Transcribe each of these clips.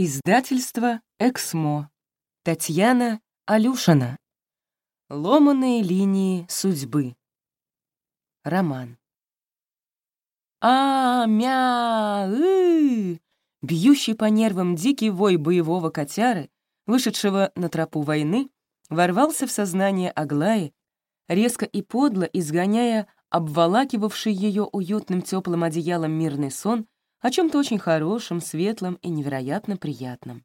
Издательство «Эксмо». Татьяна Алюшина. Ломаные линии судьбы. Роман. а мя ы Бьющий по нервам дикий вой боевого котяры, вышедшего на тропу войны, ворвался в сознание Аглаи, резко и подло изгоняя обволакивавший ее уютным теплым одеялом мирный сон о чем-то очень хорошем, светлом и невероятно приятном.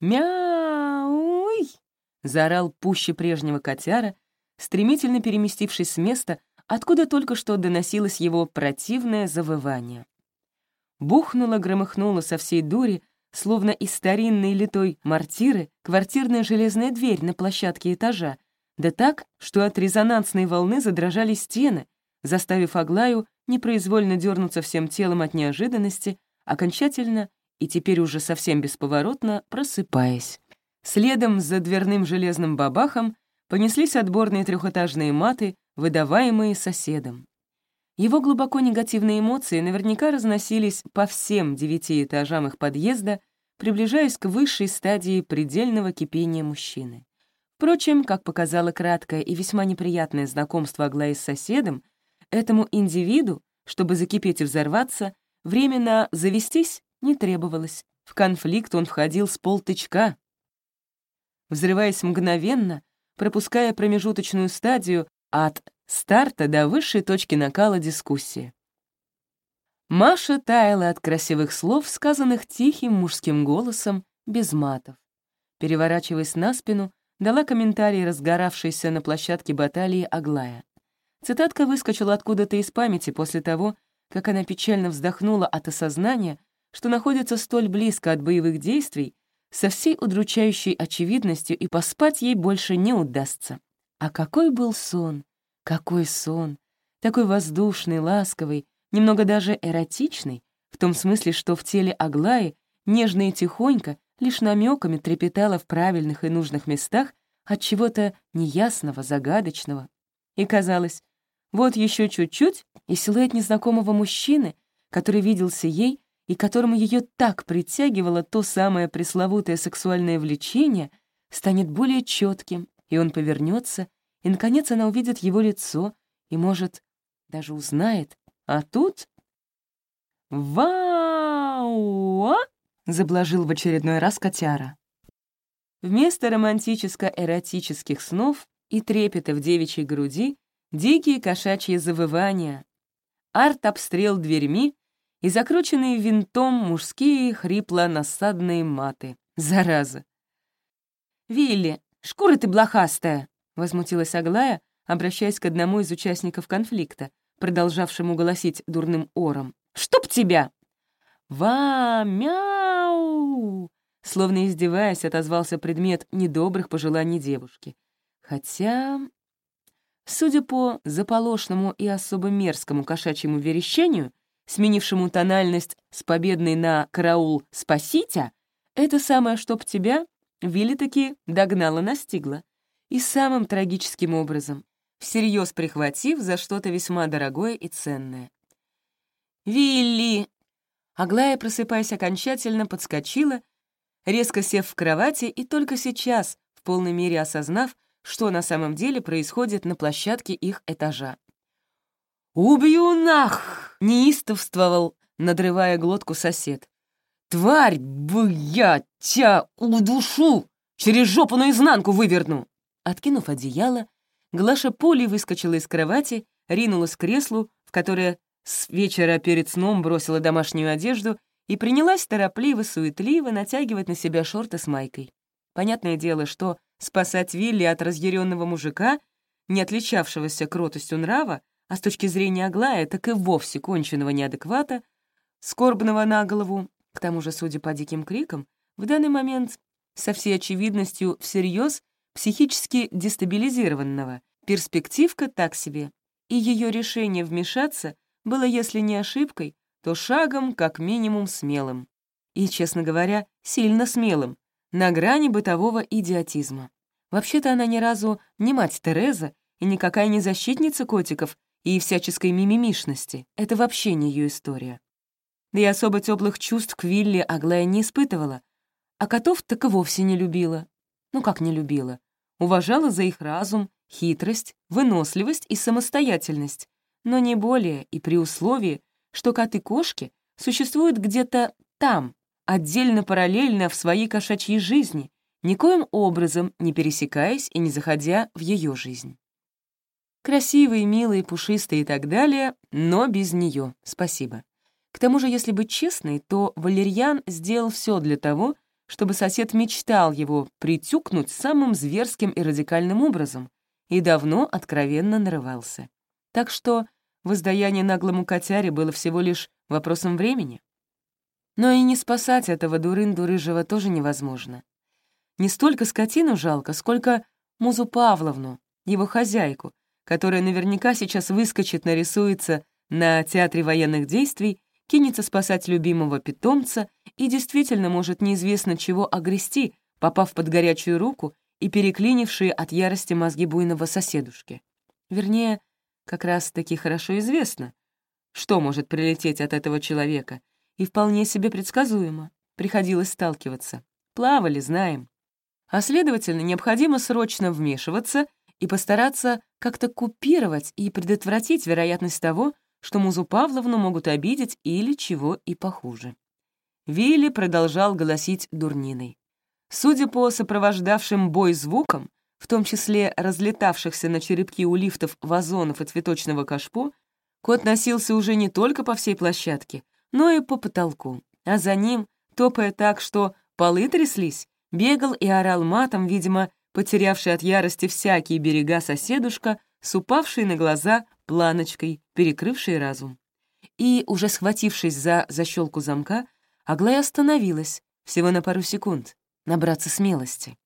«Мяуй!» — заорал пуще прежнего котяра, стремительно переместившись с места, откуда только что доносилось его противное завывание. Бухнула-громыхнула со всей дури, словно из старинной литой мортиры, квартирная железная дверь на площадке этажа, да так, что от резонансной волны задрожали стены, заставив Аглаю непроизвольно дернуться всем телом от неожиданности, окончательно и теперь уже совсем бесповоротно просыпаясь. Следом за дверным железным бабахом понеслись отборные трехэтажные маты, выдаваемые соседом. Его глубоко негативные эмоции наверняка разносились по всем девяти этажам их подъезда, приближаясь к высшей стадии предельного кипения мужчины. Впрочем, как показало краткое и весьма неприятное знакомство Аглаи с соседом, Этому индивиду, чтобы закипеть и взорваться, временно завестись не требовалось. В конфликт он входил с полтычка. Взрываясь мгновенно, пропуская промежуточную стадию от старта до высшей точки накала дискуссии. Маша таяла от красивых слов, сказанных тихим мужским голосом, без матов. Переворачиваясь на спину, дала комментарий разгоравшейся на площадке баталии Аглая. Цитатка выскочила откуда-то из памяти после того, как она печально вздохнула от осознания, что находится столь близко от боевых действий, со всей удручающей очевидностью и поспать ей больше не удастся. А какой был сон! Какой сон! Такой воздушный, ласковый, немного даже эротичный, в том смысле, что в теле Аглаи нежно и тихонько, лишь намеками трепетала в правильных и нужных местах от чего-то неясного, загадочного. И казалось, вот еще чуть-чуть, и силуэт незнакомого мужчины, который виделся ей и которому ее так притягивало то самое пресловутое сексуальное влечение, станет более четким, и он повернется, и, наконец, она увидит его лицо и, может, даже узнает. А тут... «Вау!» — заблажил в очередной раз котяра. Вместо романтическо-эротических снов и трепета в девичьей груди дикие кошачьи завывания, арт-обстрел дверьми и закрученные винтом мужские хрипло-насадные маты. Зараза! «Вилли, шкура ты блохастая!» — возмутилась Аглая, обращаясь к одному из участников конфликта, продолжавшему голосить дурным ором. «Чтоб тебя!» «Ва-мяу!» Словно издеваясь, отозвался предмет недобрых пожеланий девушки. Хотя Судя по заполошному и особо мерзкому кошачьему верещанию, сменившему тональность с победной на «караул спаситя», это самое «чтоб тебя» Вилли таки догнала-настигла. И самым трагическим образом, всерьез прихватив за что-то весьма дорогое и ценное. «Вилли!» Аглая, просыпаясь окончательно, подскочила, резко сев в кровати и только сейчас, в полной мере осознав, что на самом деле происходит на площадке их этажа. «Убью нах!» — неистовствовал, надрывая глотку сосед. «Тварь бы я тебя удушу! Через жопу наизнанку выверну!» Откинув одеяло, Глаша пулей выскочила из кровати, ринулась к креслу, в которое с вечера перед сном бросила домашнюю одежду и принялась торопливо-суетливо натягивать на себя шорты с майкой. Понятное дело, что Спасать Вилли от разъяренного мужика, не отличавшегося кротостью нрава, а с точки зрения Аглая, так и вовсе конченного неадеквата, скорбного на голову, к тому же, судя по диким крикам, в данный момент со всей очевидностью всерьез психически дестабилизированного, перспективка так себе, и ее решение вмешаться было, если не ошибкой, то шагом как минимум смелым. И, честно говоря, сильно смелым, на грани бытового идиотизма. Вообще-то она ни разу не мать Тереза и никакая не защитница котиков и всяческой мимимишности. Это вообще не ее история. Да и особо теплых чувств к Вилли Аглая не испытывала, А котов так и вовсе не любила. Ну как не любила? Уважала за их разум, хитрость, выносливость и самостоятельность, но не более и при условии, что коты-кошки существуют где-то там, отдельно параллельно в своей кошачьей жизни, никоим образом не пересекаясь и не заходя в ее жизнь. Красивые, милые, пушистые и так далее, но без нее, спасибо. К тому же, если быть честной, то Валерьян сделал все для того, чтобы сосед мечтал его притюкнуть самым зверским и радикальным образом и давно откровенно нарывался. Так что воздаяние наглому котяре было всего лишь вопросом времени. Но и не спасать этого дурынду рыжего тоже невозможно. Не столько скотину жалко, сколько Музу Павловну, его хозяйку, которая наверняка сейчас выскочит, нарисуется на театре военных действий, кинется спасать любимого питомца и действительно может неизвестно чего огрести, попав под горячую руку и переклинившие от ярости мозги буйного соседушки. Вернее, как раз-таки хорошо известно, что может прилететь от этого человека, и вполне себе предсказуемо. Приходилось сталкиваться. Плавали, знаем. А следовательно, необходимо срочно вмешиваться и постараться как-то купировать и предотвратить вероятность того, что Музу Павловну могут обидеть или чего и похуже. Вилли продолжал голосить дурниной. Судя по сопровождавшим бой звукам, в том числе разлетавшихся на черепки у лифтов вазонов и цветочного кашпо, кот носился уже не только по всей площадке, но и по потолку, а за ним, топая так, что полы тряслись, бегал и орал матом, видимо, потерявший от ярости всякие берега соседушка, с упавшей на глаза планочкой, перекрывшей разум. И, уже схватившись за защелку замка, Аглая остановилась всего на пару секунд, набраться смелости.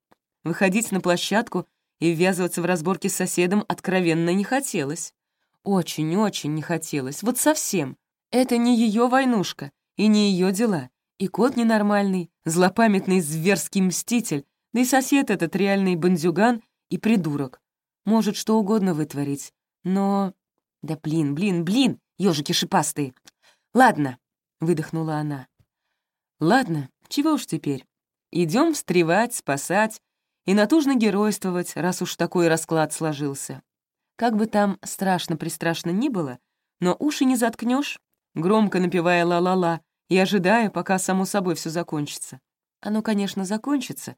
Выходить на площадку и ввязываться в разборки с соседом откровенно не хотелось. Очень-очень не хотелось, вот совсем. Это не ее войнушка и не ее дела. И кот ненормальный, злопамятный зверский мститель, да и сосед этот реальный бандюган и придурок. Может что угодно вытворить, но... Да блин, блин, блин, ежики шипастые. Ладно, выдохнула она. Ладно, чего уж теперь. Идем встревать, спасать и натужно геройствовать, раз уж такой расклад сложился. Как бы там страшно-пристрашно ни было, но уши не заткнешь, громко напевая ла-ла-ла и ожидая, пока само собой все закончится. Оно, конечно, закончится,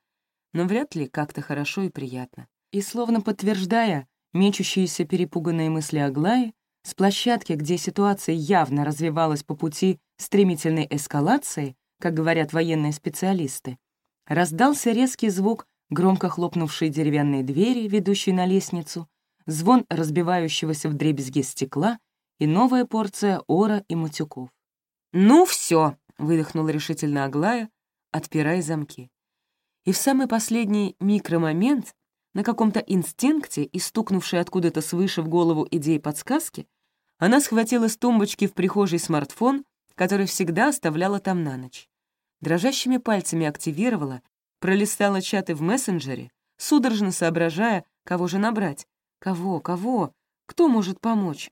но вряд ли как-то хорошо и приятно. И словно подтверждая мечущиеся перепуганные мысли Аглаи, с площадки, где ситуация явно развивалась по пути стремительной эскалации, как говорят военные специалисты, раздался резкий звук громко хлопнувшей деревянной двери, ведущей на лестницу, звон разбивающегося в дребезги стекла и новая порция ора и матюков. «Ну все!» — выдохнула решительно Аглая, отпирая замки. И в самый последний микромомент, на каком-то инстинкте и стукнувшей откуда-то свыше в голову идеи подсказки, она схватила с тумбочки в прихожей смартфон, который всегда оставляла там на ночь. Дрожащими пальцами активировала пролистала чаты в мессенджере, судорожно соображая, кого же набрать. Кого, кого? Кто может помочь?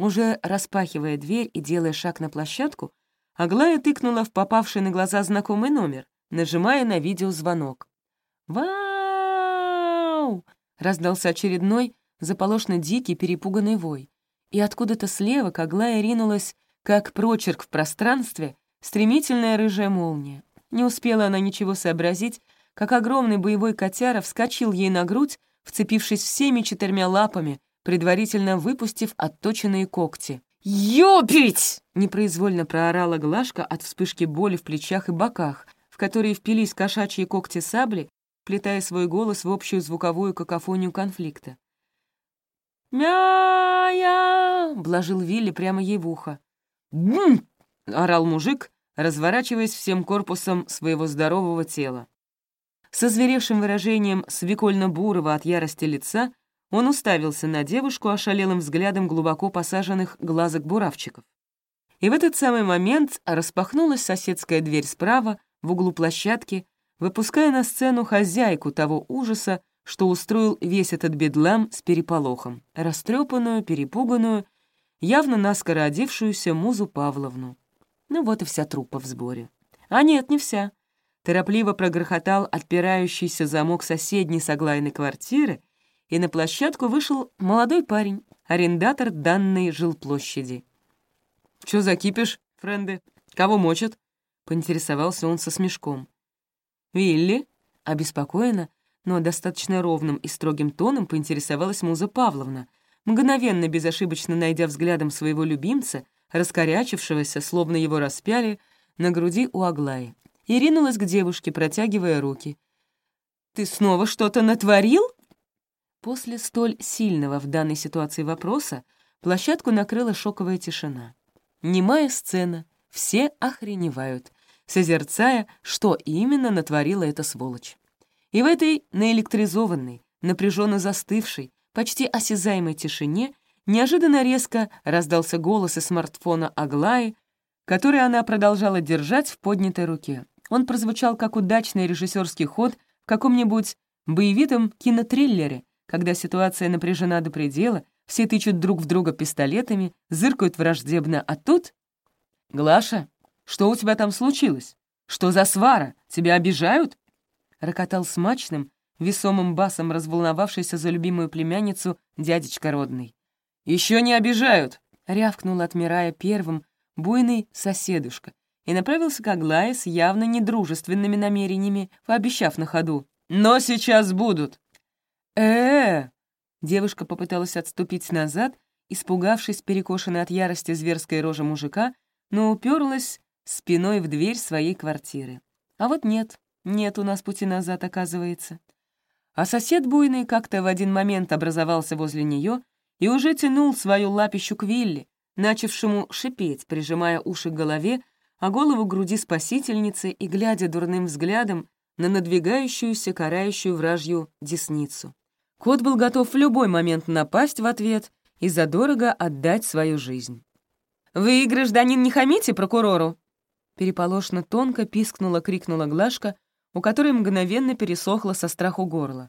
Уже распахивая дверь и делая шаг на площадку, Аглая тыкнула в попавший на глаза знакомый номер, нажимая на видеозвонок. «Вау!» — раздался очередной, заполошно дикий, перепуганный вой. И откуда-то слева к Аглае ринулась, как прочерк в пространстве, стремительная рыжая молния. Не успела она ничего сообразить, как огромный боевой котяра вскочил ей на грудь, вцепившись всеми четырьмя лапами, предварительно выпустив отточенные когти. «Ёбить!» — непроизвольно проорала Глашка от вспышки боли в плечах и боках, в которые впились кошачьи когти сабли, плетая свой голос в общую звуковую какофонию конфликта. «Мя-я!» — блажил Вилли прямо ей в ухо. «Бум!» — орал мужик, разворачиваясь всем корпусом своего здорового тела. Со зверевшим выражением свекольно-бурого от ярости лица он уставился на девушку ошалелым взглядом глубоко посаженных глазок буравчиков. И в этот самый момент распахнулась соседская дверь справа, в углу площадки, выпуская на сцену хозяйку того ужаса, что устроил весь этот бедлам с переполохом, растрепанную, перепуганную, явно наскоро одевшуюся Музу Павловну. Ну вот и вся труппа в сборе. А нет, не вся. торопливо прогрохотал отпирающийся замок соседней с Аглайной квартиры, и на площадку вышел молодой парень, арендатор данной жилплощади. «Чё закипишь, френды? Кого мочат?» — поинтересовался он со смешком. «Вилли?» — обеспокоенно, но достаточно ровным и строгим тоном поинтересовалась Муза Павловна, мгновенно безошибочно найдя взглядом своего любимца, раскорячившегося, словно его распяли, на груди у Аглаи, и ринулась к девушке, протягивая руки. «Ты снова что-то натворил?» После столь сильного в данной ситуации вопроса площадку накрыла шоковая тишина. Немая сцена, все охреневают, созерцая, что именно натворила эта сволочь. И в этой наэлектризованной, напряженно застывшей, почти осязаемой тишине неожиданно резко раздался голос из смартфона Аглаи, который она продолжала держать в поднятой руке. Он прозвучал как удачный режиссерский ход в каком-нибудь боевитом кинотриллере, когда ситуация напряжена до предела, все тычут друг в друга пистолетами, зыркают враждебно, а тут... «Глаша, что у тебя там случилось? Что за свара? Тебя обижают?» Рокотал смачным, весомым басом разволновавшийся за любимую племянницу дядечка родный. «Еще не обижают!» — рявкнул, отмирая первым, буйный соседушка, и направился к Аглае с явно недружественными намерениями, пообещав на ходу. «Но сейчас будут!» Э, Девушка попыталась отступить назад, испугавшись перекошенной от ярости зверской рожи мужика, но уперлась спиной в дверь своей квартиры. А вот нет, нет у нас пути назад, оказывается. А сосед буйный как-то в один момент образовался возле нее и уже тянул свою лапищу к Вилли, начавшему шипеть, прижимая уши к голове, а голову к груди спасительницы и глядя дурным взглядом на надвигающуюся карающую вражью десницу. Кот был готов в любой момент напасть в ответ и задорого отдать свою жизнь. «Вы, гражданин, не хамите прокурору?» Переполошно тонко пискнула-крикнула Глашка, у которой мгновенно пересохло со страху горло.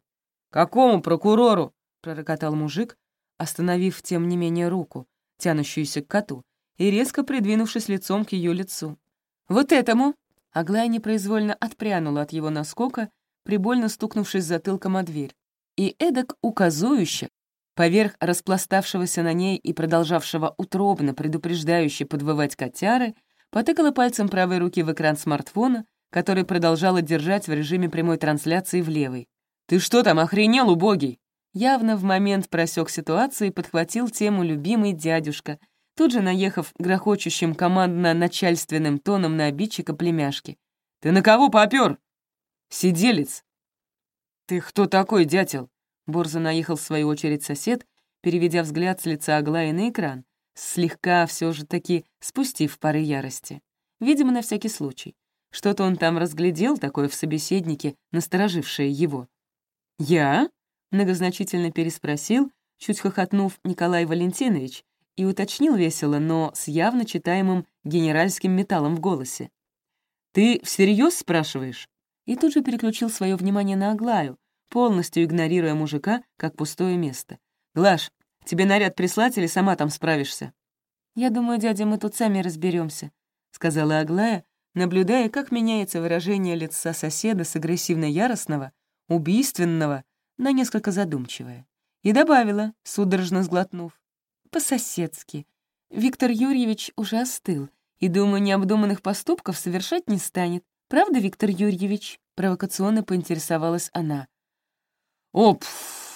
«Какому прокурору?» — пророкотал мужик, остановив, тем не менее, руку, тянущуюся к коту, и резко придвинувшись лицом к ее лицу. «Вот этому!» Аглая непроизвольно отпрянула от его наскока, прибольно стукнувшись затылком о дверь и эдак указующе, поверх распластавшегося на ней и продолжавшего утробно предупреждающе подвывать котяры, потыкала пальцем правой руки в экран смартфона, который продолжала держать в режиме прямой трансляции в левой. «Ты что там, охренел, убогий?» Явно в момент просек ситуацию и подхватил тему любимый дядюшка, тут же наехав грохочущим командно-начальственным тоном на обидчика племяшки. «Ты на кого попёр?» «Сиделец, «Ты кто такой, дятел?» Борзо наехал в свою очередь сосед, переведя взгляд с лица Аглаи на экран, слегка все же таки спустив пары ярости. Видимо, на всякий случай. Что-то он там разглядел такое в собеседнике, насторожившее его. «Я?» — многозначительно переспросил, чуть хохотнув Николай Валентинович, и уточнил весело, но с явно читаемым генеральским металлом в голосе. «Ты всерьез спрашиваешь?» И тут же переключил свое внимание на Аглаю, полностью игнорируя мужика как пустое место. «Глаш, тебе наряд прислать или сама там справишься?» «Я думаю, дядя, мы тут сами разберемся, сказала Аглая, наблюдая, как меняется выражение лица соседа с агрессивно-яростного, убийственного на несколько задумчивое. И добавила, судорожно сглотнув, «По-соседски. Виктор Юрьевич уже остыл, и, думаю, необдуманных поступков совершать не станет. Правда, Виктор Юрьевич?» Провокационно поинтересовалась она. «Оп!»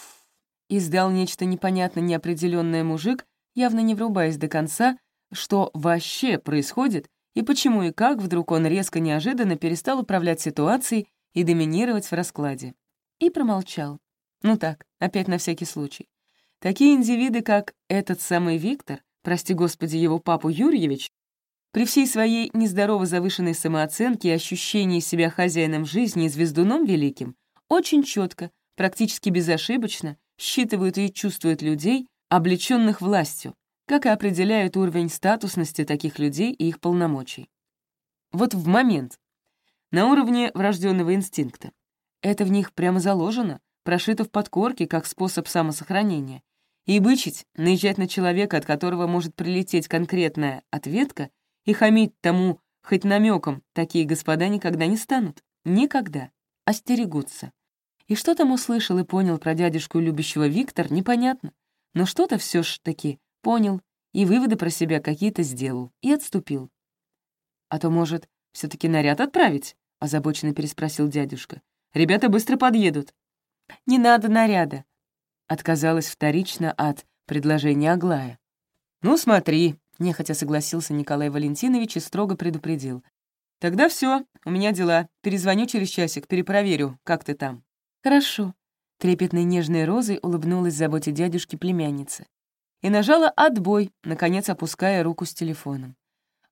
— издал нечто непонятно неопределенное мужик, явно не врубаясь до конца, что вообще происходит и почему и как вдруг он резко неожиданно перестал управлять ситуацией и доминировать в раскладе. И промолчал. Ну так, опять на всякий случай. Такие индивиды, как этот самый Виктор, прости господи его папу Юрьевич, при всей своей нездорово завышенной самооценке и ощущении себя хозяином жизни и звездуном великим, очень четко, практически безошибочно считывают и чувствуют людей, облеченных властью, как и определяют уровень статусности таких людей и их полномочий. Вот в момент, на уровне врожденного инстинкта. Это в них прямо заложено, прошито в подкорке как способ самосохранения. И бычить, наезжать на человека, от которого может прилететь конкретная ответка, и хамить тому хоть намеком, такие господа никогда не станут. никогда. Остерегутся. И что там услышал и понял про дядюшку любящего Виктор, непонятно. Но что-то все ж таки понял и выводы про себя какие-то сделал и отступил. «А то, может, все таки наряд отправить?» — озабоченно переспросил дядюшка. «Ребята быстро подъедут». «Не надо наряда», — отказалась вторично от предложения Аглая. «Ну, смотри», — нехотя согласился Николай Валентинович и строго предупредил. «Тогда все, у меня дела. Перезвоню через часик, перепроверю, как ты там». «Хорошо», — трепетной нежной розой улыбнулась заботе дядюшки племянница. И нажала «отбой», наконец опуская руку с телефоном.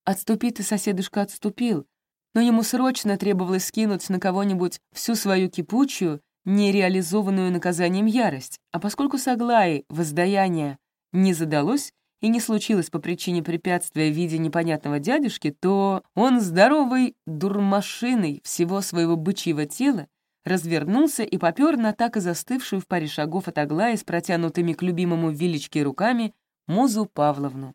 Отступить и соседушка отступил, но ему срочно требовалось скинуть на кого-нибудь всю свою кипучую, нереализованную наказанием ярость, а поскольку с Аглаей воздаяние не задалось, и не случилось по причине препятствия в виде непонятного дядюшки, то он здоровой дурмашиной всего своего бычьего тела развернулся и попёр на так и застывшую в паре шагов от Аглаи с протянутыми к любимому Вилечке руками Музу Павловну.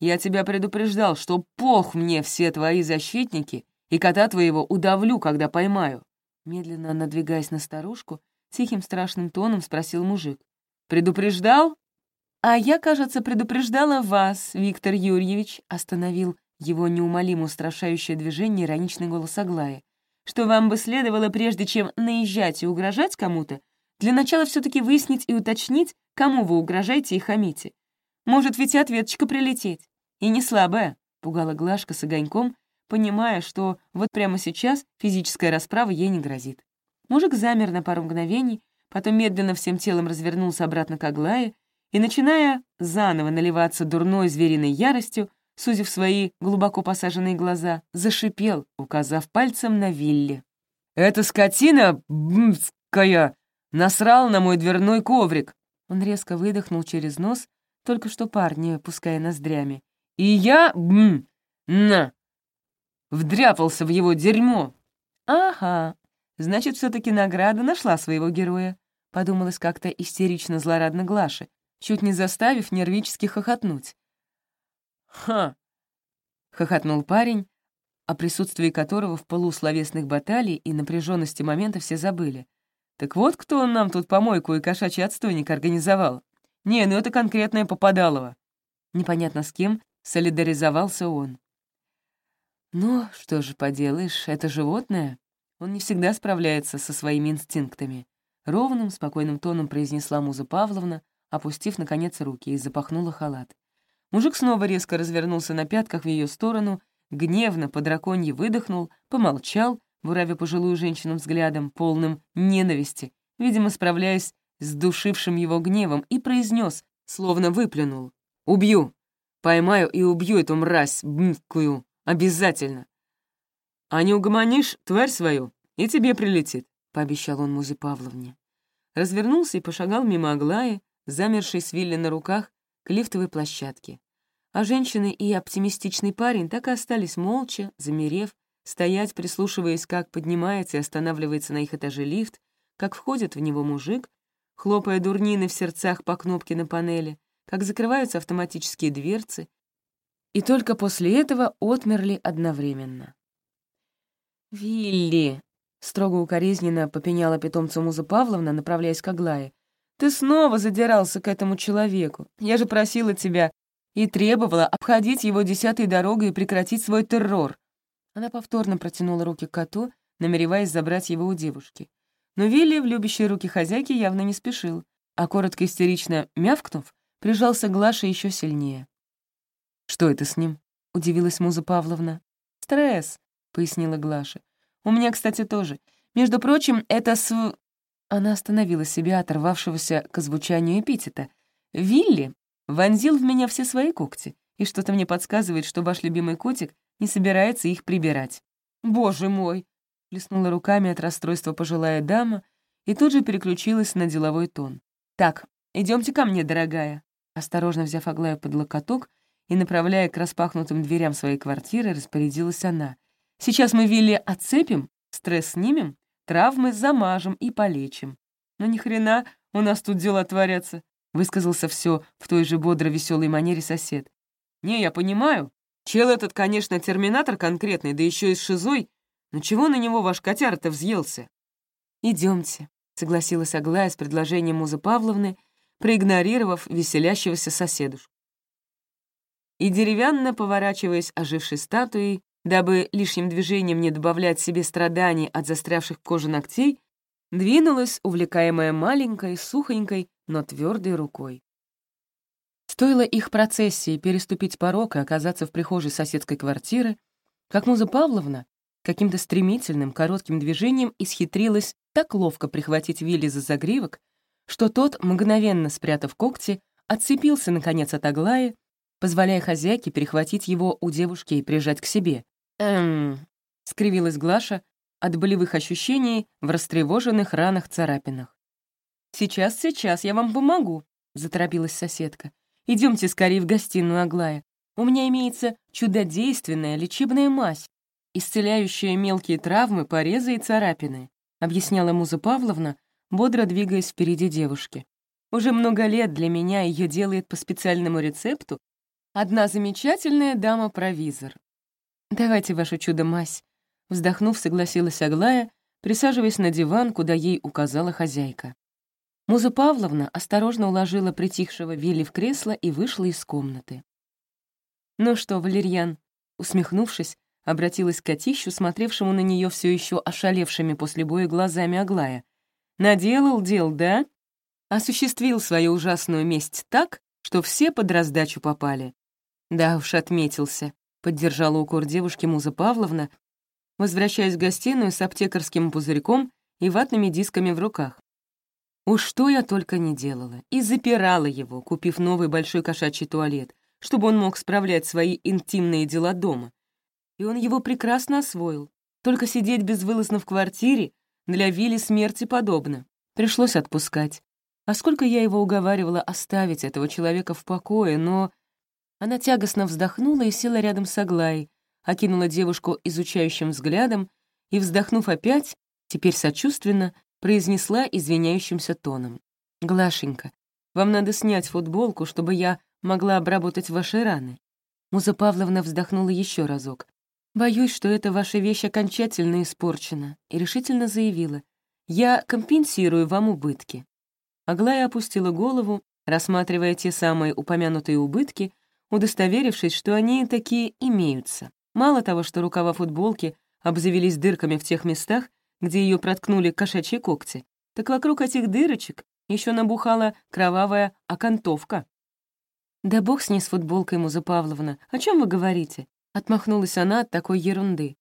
«Я тебя предупреждал, что пох мне все твои защитники, и кота твоего удавлю, когда поймаю». Медленно надвигаясь на старушку, тихим страшным тоном спросил мужик. «Предупреждал?» «А я, кажется, предупреждала вас, Виктор Юрьевич», остановил его неумолимо устрашающее движение ироничный голос Аглаи, «что вам бы следовало, прежде чем наезжать и угрожать кому-то, для начала все таки выяснить и уточнить, кому вы угрожаете и хамите. Может ведь и ответочка прилететь. И не слабая», — пугала Глашка с огоньком, понимая, что вот прямо сейчас физическая расправа ей не грозит. Мужик замер на пару мгновений, потом медленно всем телом развернулся обратно к Аглае и, начиная заново наливаться дурной звериной яростью, сузив свои глубоко посаженные глаза, зашипел, указав пальцем на Вилли. «Эта скотина бмская насрал на мой дверной коврик!» Он резко выдохнул через нос, только что парни, пуская ноздрями. «И я, бм, на, вдряпался в его дерьмо!» «Ага, значит, все таки награда нашла своего героя», — подумалось как-то истерично злорадно Глаше, чуть не заставив нервически хохотнуть. «Ха!» — хохотнул парень, о присутствии которого в полусловесных баталий и напряженности момента все забыли. «Так вот, кто он нам тут помойку и кошачий отстойник организовал? Не, ну это конкретное Попадалово». Непонятно с кем солидаризовался он. «Ну, что же поделаешь, это животное. Он не всегда справляется со своими инстинктами», — ровным, спокойным тоном произнесла Муза Павловна, опустив, наконец, руки, и запахнула халат. Мужик снова резко развернулся на пятках в ее сторону, гневно по драконье выдохнул, помолчал, буравя пожилую женщину взглядом, полным ненависти, видимо, справляясь с душившим его гневом, и произнес, словно выплюнул. «Убью! Поймаю и убью эту мразь, бмкую, обязательно! А не угомонишь тварь свою, и тебе прилетит», — пообещал он Музе Павловне. Развернулся и пошагал мимо Аглаи, замерший с Вилли на руках, лифтовой площадке. А женщины и оптимистичный парень так и остались молча, замерев, стоять, прислушиваясь, как поднимается и останавливается на их этаже лифт, как входит в него мужик, хлопая дурнины в сердцах по кнопке на панели, как закрываются автоматические дверцы, и только после этого отмерли одновременно. «Вилли!» — строго укоризненно попеняла питомцу Муза Павловна, направляясь к Аглае. Ты снова задирался к этому человеку. Я же просила тебя и требовала обходить его десятой дорогой и прекратить свой террор». Она повторно протянула руки к коту, намереваясь забрать его у девушки. Но Вилли в любящие руки хозяйки явно не спешил, а коротко истерично мявкнув, прижался к Глаше еще сильнее. «Что это с ним?» — удивилась Муза Павловна. «Стресс», — пояснила Глаша. «У меня, кстати, тоже. Между прочим, это св... Она остановила себя, оторвавшегося к звучанию эпитета. «Вилли вонзил в меня все свои когти, и что-то мне подсказывает, что ваш любимый котик не собирается их прибирать». «Боже мой!» — плеснула руками от расстройства пожилая дама и тут же переключилась на деловой тон. «Так, идемте ко мне, дорогая». Осторожно взяв Аглаю под локоток и направляя к распахнутым дверям своей квартиры, распорядилась она. «Сейчас мы Вилли отцепим, стресс снимем, Травмы замажем и полечим. Но ни хрена у нас тут дела творятся, высказался все в той же бодро веселой манере сосед. Не, я понимаю. Чел этот, конечно, терминатор конкретный, да еще и с шизой, «Ну чего на него ваш котяр-то взъелся?» Идемте, согласилась Аглая с предложением Музы Павловны, проигнорировав веселящегося соседушку. И деревянно поворачиваясь ожившей статуей, дабы лишним движением не добавлять себе страданий от застрявших в коже ногтей, двинулась, увлекаемая маленькой, сухонькой, но твердой рукой. Стоило их процессии переступить порог и оказаться в прихожей соседской квартиры, как Муза Павловна каким-то стремительным, коротким движением исхитрилась так ловко прихватить Вилли за загривок, что тот, мгновенно спрятав когти, отцепился, наконец, от Аглаи, позволяя хозяйке перехватить его у девушки и прижать к себе. «Эм...» — скривилась Глаша от болевых ощущений в растревоженных ранах-царапинах. «Сейчас, сейчас, я вам помогу», — заторопилась соседка. Идемте скорее в гостиную, Аглая. У меня имеется чудодейственная лечебная мазь, исцеляющая мелкие травмы, порезы и царапины», объясняла Муза Павловна, бодро двигаясь впереди девушки. «Уже много лет для меня ее делает по специальному рецепту одна замечательная дама-провизор. Давайте вашу чудо-мазь», вздохнув, согласилась Аглая, присаживаясь на диван, куда ей указала хозяйка. Муза Павловна осторожно уложила притихшего Вилли в кресло и вышла из комнаты. «Ну что, Валерьян?» Усмехнувшись, обратилась к Котищу, смотревшему на нее все еще ошалевшими после боя глазами Аглая. «Наделал дел, да? Осуществил свою ужасную месть так, что все под раздачу попали». «Да уж, отметился», — поддержала укор девушки Муза Павловна, возвращаясь в гостиную с аптекарским пузырьком и ватными дисками в руках. Уж что я только не делала. И запирала его, купив новый большой кошачий туалет, чтобы он мог справлять свои интимные дела дома. И он его прекрасно освоил. Только сидеть безвылазно в квартире для Вилли смерти подобно. Пришлось отпускать. А сколько я его уговаривала оставить этого человека в покое, но... Она тягостно вздохнула и села рядом с Аглаей, окинула девушку изучающим взглядом и, вздохнув опять, теперь сочувственно, произнесла извиняющимся тоном. «Глашенька, вам надо снять футболку, чтобы я могла обработать ваши раны». Муза Павловна вздохнула еще разок. «Боюсь, что эта ваша вещь окончательно испорчена», и решительно заявила. «Я компенсирую вам убытки». Аглая опустила голову, рассматривая те самые упомянутые убытки, удостоверившись, что они такие имеются. Мало того, что рукава футболки обзавелись дырками в тех местах, где ее проткнули кошачьи когти, так вокруг этих дырочек еще набухала кровавая окантовка. «Да бог с ней с футболкой, Муза Павловна, о чем вы говорите?» Отмахнулась она от такой ерунды.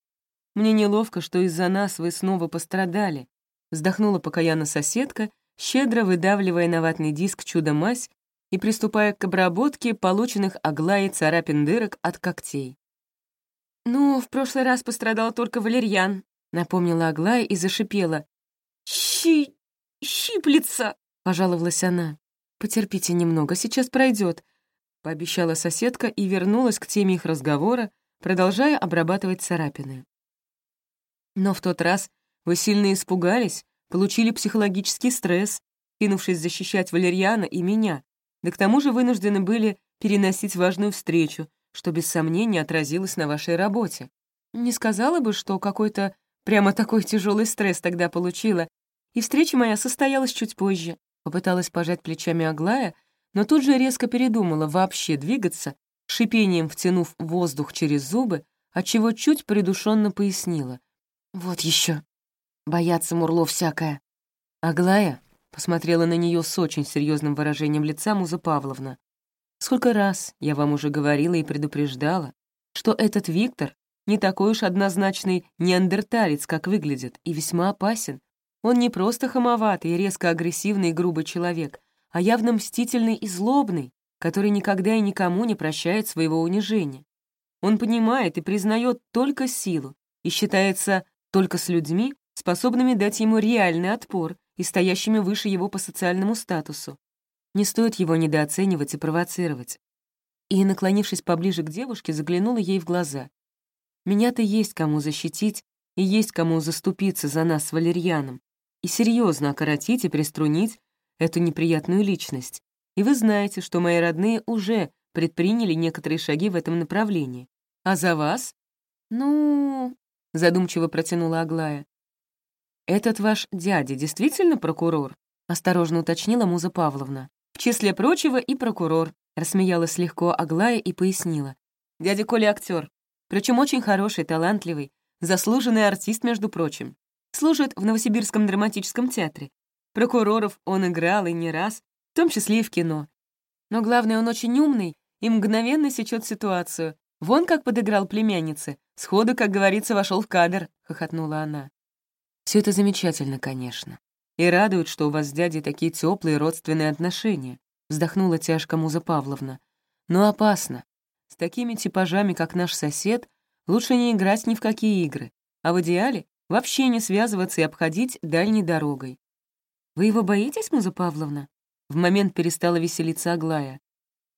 «Мне неловко, что из-за нас вы снова пострадали», вздохнула покаянно соседка, щедро выдавливая на ватный диск чудо-мазь и приступая к обработке полученных Аглаи царапин дырок от когтей. «Ну, в прошлый раз пострадал только валерьян», — напомнила Аглая и зашипела. «Щи... щиплется!» — пожаловалась она. «Потерпите немного, сейчас пройдет, пообещала соседка и вернулась к теме их разговора, продолжая обрабатывать царапины. Но в тот раз вы сильно испугались, получили психологический стресс, кинувшись защищать Валерьяна и меня, да к тому же вынуждены были переносить важную встречу, что без сомнения отразилось на вашей работе. Не сказала бы, что какой-то Прямо такой тяжелый стресс тогда получила. И встреча моя состоялась чуть позже. Попыталась пожать плечами Аглая, но тут же резко передумала вообще двигаться, шипением втянув воздух через зубы, отчего чуть придушенно пояснила. «Вот еще. Бояться Мурло всякое». «Аглая?» — посмотрела на нее с очень серьезным выражением лица Муза Павловна. «Сколько раз я вам уже говорила и предупреждала, что этот Виктор не такой уж однозначный неандерталец, как выглядит, и весьма опасен. Он не просто хамоватый, резко агрессивный и грубый человек, а явно мстительный и злобный, который никогда и никому не прощает своего унижения. Он понимает и признает только силу и считается только с людьми, способными дать ему реальный отпор и стоящими выше его по социальному статусу. Не стоит его недооценивать и провоцировать. И, наклонившись поближе к девушке, заглянула ей в глаза. Меня-то есть кому защитить и есть кому заступиться за нас с Валерьяном и серьезно окоротить и приструнить эту неприятную личность. И вы знаете, что мои родные уже предприняли некоторые шаги в этом направлении. А за вас? Ну... — задумчиво протянула Аглая. «Этот ваш дядя действительно прокурор?» — осторожно уточнила Муза Павловна. «В числе прочего и прокурор», — рассмеялась легко Аглая и пояснила. «Дядя Коля актер, причем очень хороший, талантливый, заслуженный артист, между прочим. Служит в Новосибирском драматическом театре. Прокуроров он играл и не раз, в том числе и в кино. Но главное, он очень умный и мгновенно сечет ситуацию. Вон как подыграл племяннице. Сходу, как говорится, вошел в кадр», — хохотнула она. Все это замечательно, конечно. И радует, что у вас с дядей такие теплые родственные отношения», — вздохнула тяжко Муза Павловна. «Но опасно. С такими типажами, как наш сосед, лучше не играть ни в какие игры, а в идеале вообще не связываться и обходить дальней дорогой. «Вы его боитесь, Муза Павловна?» В момент перестала веселиться Аглая.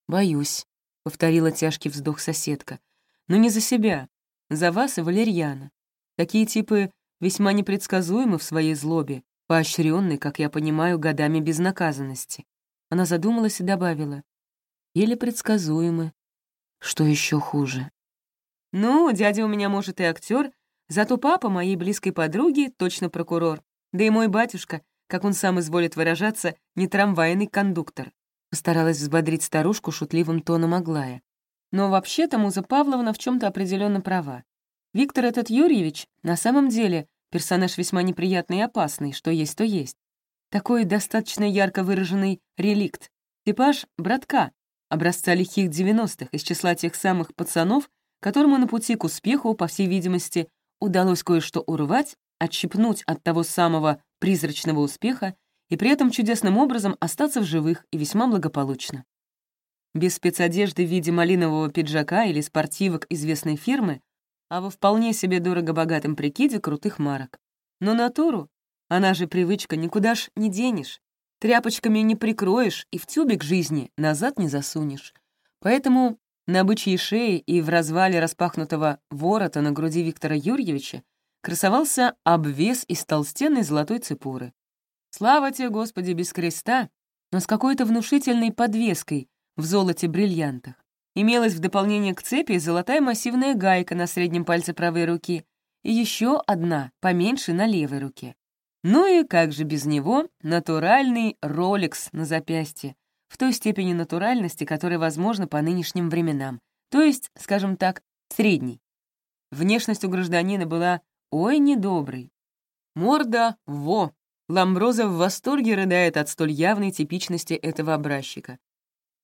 «Боюсь», — повторила тяжкий вздох соседка. «Но не за себя, за вас и Валерьяна. Такие типы весьма непредсказуемы в своей злобе, поощренной, как я понимаю, годами безнаказанности». Она задумалась и добавила. «Еле предсказуемы. Что еще хуже?» «Ну, дядя у меня, может, и актер, зато папа моей близкой подруги точно прокурор, да и мой батюшка, как он сам изволит выражаться, не трамвайный кондуктор». Постаралась взбодрить старушку шутливым тоном Аглая. Но вообще-то Муза Павловна в чем то определенно права. Виктор этот Юрьевич на самом деле персонаж весьма неприятный и опасный, что есть, то есть. Такой достаточно ярко выраженный реликт. Типаж братка, образца лихих 90-х, из числа тех самых пацанов, которому на пути к успеху, по всей видимости, удалось кое-что урвать, отщипнуть от того самого призрачного успеха и при этом чудесным образом остаться в живых и весьма благополучно. Без спецодежды в виде малинового пиджака или спортивок известной фирмы а во вполне себе дорого-богатом прикиде крутых марок. Но натуру, она же привычка, никуда ж не денешь. Тряпочками не прикроешь и в тюбик жизни назад не засунешь. Поэтому на бычьей шее и в развале распахнутого ворота на груди Виктора Юрьевича красовался обвес из толстенной золотой цепуры. Слава тебе, Господи, без креста, но с какой-то внушительной подвеской в золоте-бриллиантах. Имелась в дополнение к цепи золотая массивная гайка на среднем пальце правой руки и еще одна, поменьше, на левой руке. Ну и как же без него натуральный роликс на запястье, в той степени натуральности, которая возможна по нынешним временам, то есть, скажем так, средней. Внешность у гражданина была ой недоброй. Морда — во! Ламброза в восторге рыдает от столь явной типичности этого образчика.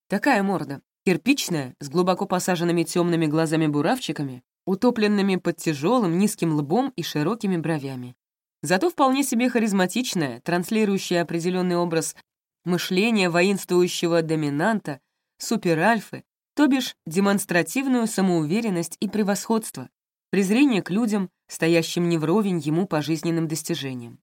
Такая морда, Кирпичная, с глубоко посаженными темными глазами-буравчиками, утопленными под тяжелым низким лбом и широкими бровями. Зато вполне себе харизматичная, транслирующая определенный образ мышления воинствующего доминанта, суперальфы, то бишь демонстративную самоуверенность и превосходство, презрение к людям, стоящим не вровень ему по жизненным достижениям.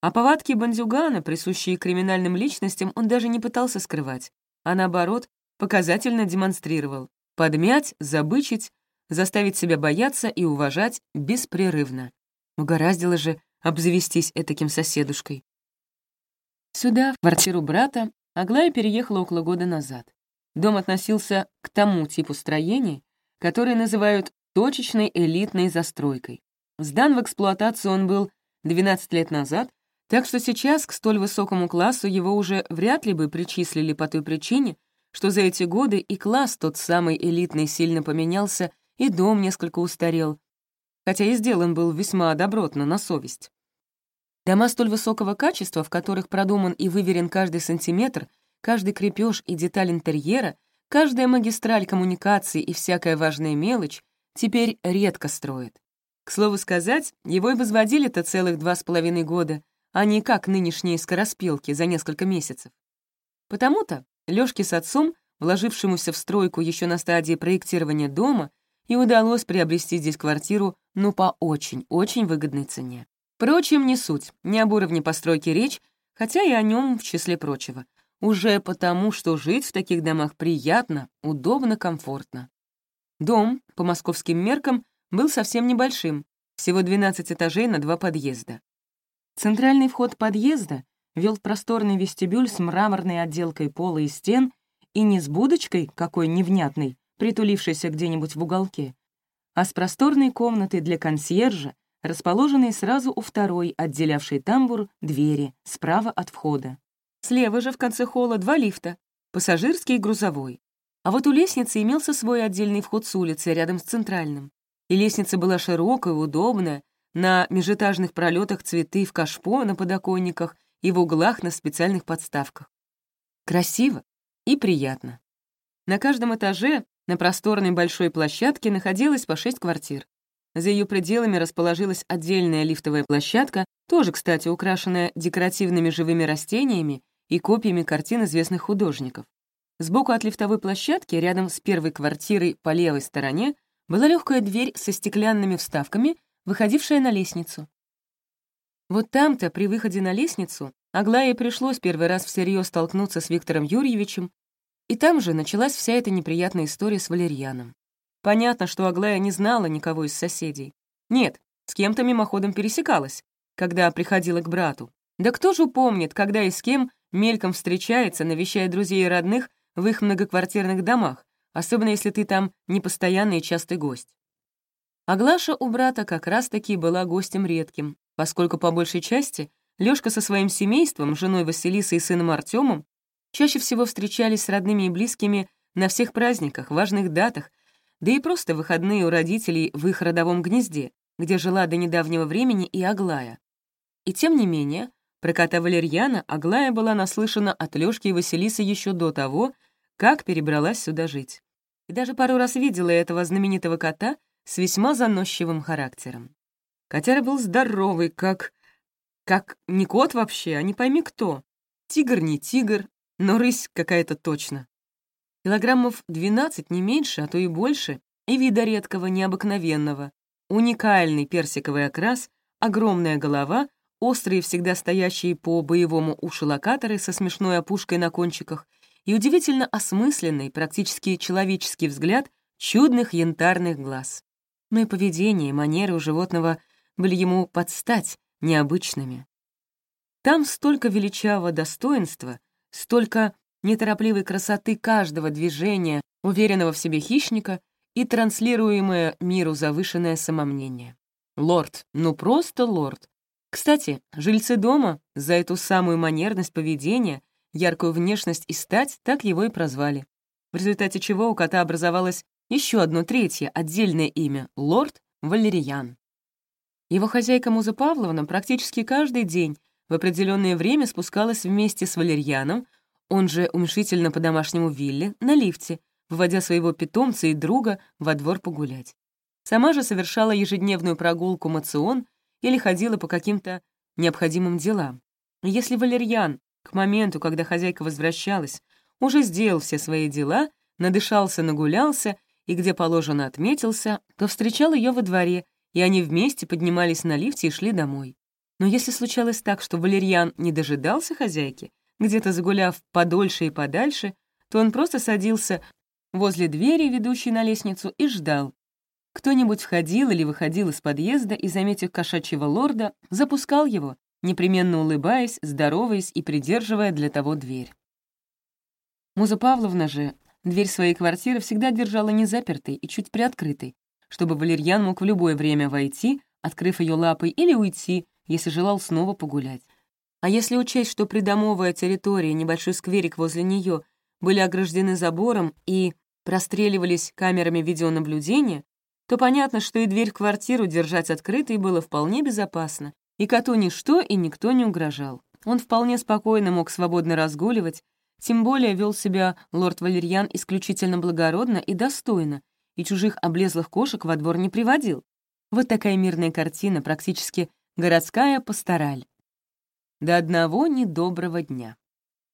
А повадки бандюгана, присущие криминальным личностям, он даже не пытался скрывать, а наоборот, показательно демонстрировал. Подмять, забычить, заставить себя бояться и уважать беспрерывно. Угораздило же обзавестись этаким соседушкой. Сюда, в квартиру брата, Аглая переехала около года назад. Дом относился к тому типу строений, которые называют точечной элитной застройкой. Сдан в эксплуатацию он был 12 лет назад, так что сейчас к столь высокому классу его уже вряд ли бы причислили по той причине, что за эти годы и класс тот самый элитный сильно поменялся, и дом несколько устарел, хотя и сделан был весьма добротно, на совесть. Дома столь высокого качества, в которых продуман и выверен каждый сантиметр, каждый крепеж и деталь интерьера, каждая магистраль коммуникации и всякая важная мелочь, теперь редко строят. К слову сказать, его и возводили-то целых два с половиной года, а не как нынешние скороспелки за несколько месяцев. Потому-то Лёшке с отцом, вложившемуся в стройку еще на стадии проектирования дома, и удалось приобрести здесь квартиру, ну, по очень-очень выгодной цене. Впрочем, не суть, не об уровне постройки речь, хотя и о нем в числе прочего. Уже потому, что жить в таких домах приятно, удобно, комфортно. Дом, по московским меркам, был совсем небольшим, всего 12 этажей на два подъезда. Центральный вход подъезда вел просторный вестибюль с мраморной отделкой пола и стен и не с будочкой какой невнятной, притулившейся где-нибудь в уголке, а с просторной комнатой для консьержа, расположенной сразу у второй, отделявшей тамбур, двери, справа от входа. Слева же в конце холла два лифта, пассажирский и грузовой. А вот у лестницы имелся свой отдельный вход с улицы, рядом с центральным. И лестница была широкая, удобная, на межэтажных пролетах цветы в кашпо на подоконниках и в углах на специальных подставках. Красиво и приятно. На каждом этаже на просторной большой площадке находилось по шесть квартир. За ее пределами расположилась отдельная лифтовая площадка, тоже, кстати, украшенная декоративными живыми растениями и копиями картин известных художников. Сбоку от лифтовой площадки, рядом с первой квартирой по левой стороне, была легкая дверь со стеклянными вставками, выходившая на лестницу. Вот там-то, при выходе на лестницу, Аглае пришлось первый раз всерьез столкнуться с Виктором Юрьевичем и там же началась вся эта неприятная история с Валерьяном. Понятно, что Аглая не знала никого из соседей. Нет, с кем-то мимоходом пересекалась, когда приходила к брату. Да кто же помнит, когда и с кем мельком встречается, навещая друзей и родных в их многоквартирных домах, особенно если ты там непостоянный и частый гость. А Глаша у брата как раз-таки была гостем редким, поскольку по большей части Лёшка со своим семейством, женой Василисой и сыном Артёмом, чаще всего встречались с родными и близкими на всех праздниках, важных датах, да и просто выходные у родителей в их родовом гнезде, где жила до недавнего времени и Аглая. И тем не менее, про кота Валерьяна Аглая была наслышана от Лёшки и Василисы еще до того, как перебралась сюда жить. И даже пару раз видела этого знаменитого кота с весьма заносчивым характером. Котяра был здоровый, как... как не кот вообще, а не пойми кто. Тигр не тигр, но рысь какая-то точно. Килограммов 12, не меньше, а то и больше, и вида редкого, необыкновенного. Уникальный персиковый окрас, огромная голова, острые, всегда стоящие по боевому уши локаторы со смешной опушкой на кончиках и удивительно осмысленный, практически человеческий взгляд чудных янтарных глаз. Но и поведение, и манеры у животного были ему подстать необычными. Там столько величавого достоинства — столько неторопливой красоты каждого движения, уверенного в себе хищника и транслируемое миру завышенное самомнение. Лорд, ну просто лорд. Кстати, жильцы дома за эту самую манерность поведения, яркую внешность и стать так его и прозвали. В результате чего у кота образовалось еще одно третье, отдельное имя — лорд Валерьян. Его хозяйка Муза Павловна практически каждый день в определенное время спускалась вместе с Валерьяном, он же уменьшительно по-домашнему Вилли, на лифте, выводя своего питомца и друга во двор погулять. Сама же совершала ежедневную прогулку мацион или ходила по каким-то необходимым делам. Если Валерьян к моменту, когда хозяйка возвращалась, уже сделал все свои дела, надышался, нагулялся и где положено отметился, то встречал ее во дворе, и они вместе поднимались на лифте и шли домой. Но если случалось так, что Валерьян не дожидался хозяйки, где-то загуляв подольше и подальше, то он просто садился возле двери, ведущей на лестницу, и ждал. Кто-нибудь входил или выходил из подъезда и, заметив кошачьего лорда, запускал его, непременно улыбаясь, здороваясь и придерживая для того дверь. Муза Павловна же дверь своей квартиры всегда держала незапертой и чуть приоткрытой, чтобы Валерьян мог в любое время войти, открыв ее лапой, или уйти, если желал снова погулять. А если учесть, что придомовая территория, небольшой скверик возле нее были ограждены забором и простреливались камерами видеонаблюдения, то понятно, что и дверь в квартиру держать открытой было вполне безопасно, и коту ничто и никто не угрожал. Он вполне спокойно мог свободно разгуливать, тем более вел себя лорд Валерьян исключительно благородно и достойно, и чужих облезлых кошек во двор не приводил. Вот такая мирная картина практически Городская пастораль. До одного недоброго дня.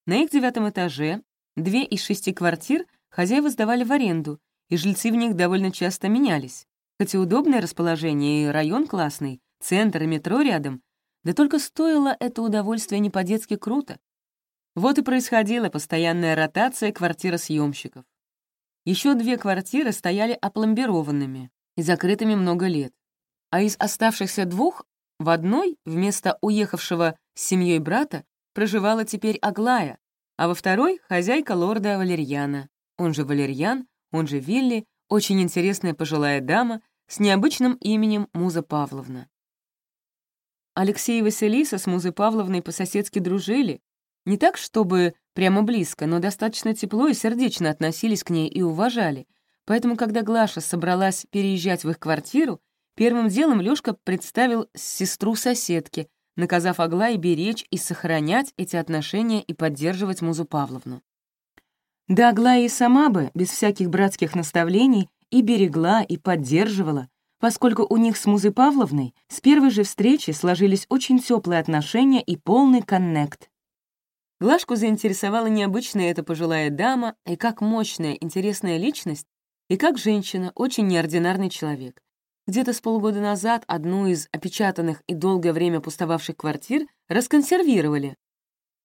На их девятом этаже две из шести квартир хозяева сдавали в аренду, и жильцы в них довольно часто менялись. Хотя удобное расположение и район классный, центр и метро рядом, да только стоило это удовольствие не по-детски круто. Вот и происходила постоянная ротация квартиросъемщиков. Еще две квартиры стояли опломбированными и закрытыми много лет. А из оставшихся двух в одной вместо уехавшего с семьей брата проживала теперь Аглая, а во второй — хозяйка лорда Валерьяна, он же Валерьян, он же Вилли, очень интересная пожилая дама с необычным именем Муза Павловна. Алексей и Василиса с Музой Павловной по-соседски дружили. Не так, чтобы прямо близко, но достаточно тепло и сердечно относились к ней и уважали. Поэтому, когда Глаша собралась переезжать в их квартиру, первым делом Лёшка представил сестру соседки, наказав Аглае беречь и сохранять эти отношения и поддерживать Музу Павловну. Да Аглая и сама бы, без всяких братских наставлений, и берегла, и поддерживала, поскольку у них с Музой Павловной с первой же встречи сложились очень теплые отношения и полный коннект. Глашку заинтересовала необычная эта пожилая дама, и как мощная, интересная личность, и как женщина, очень неординарный человек. Где-то с полгода назад одну из опечатанных и долгое время пустовавших квартир расконсервировали,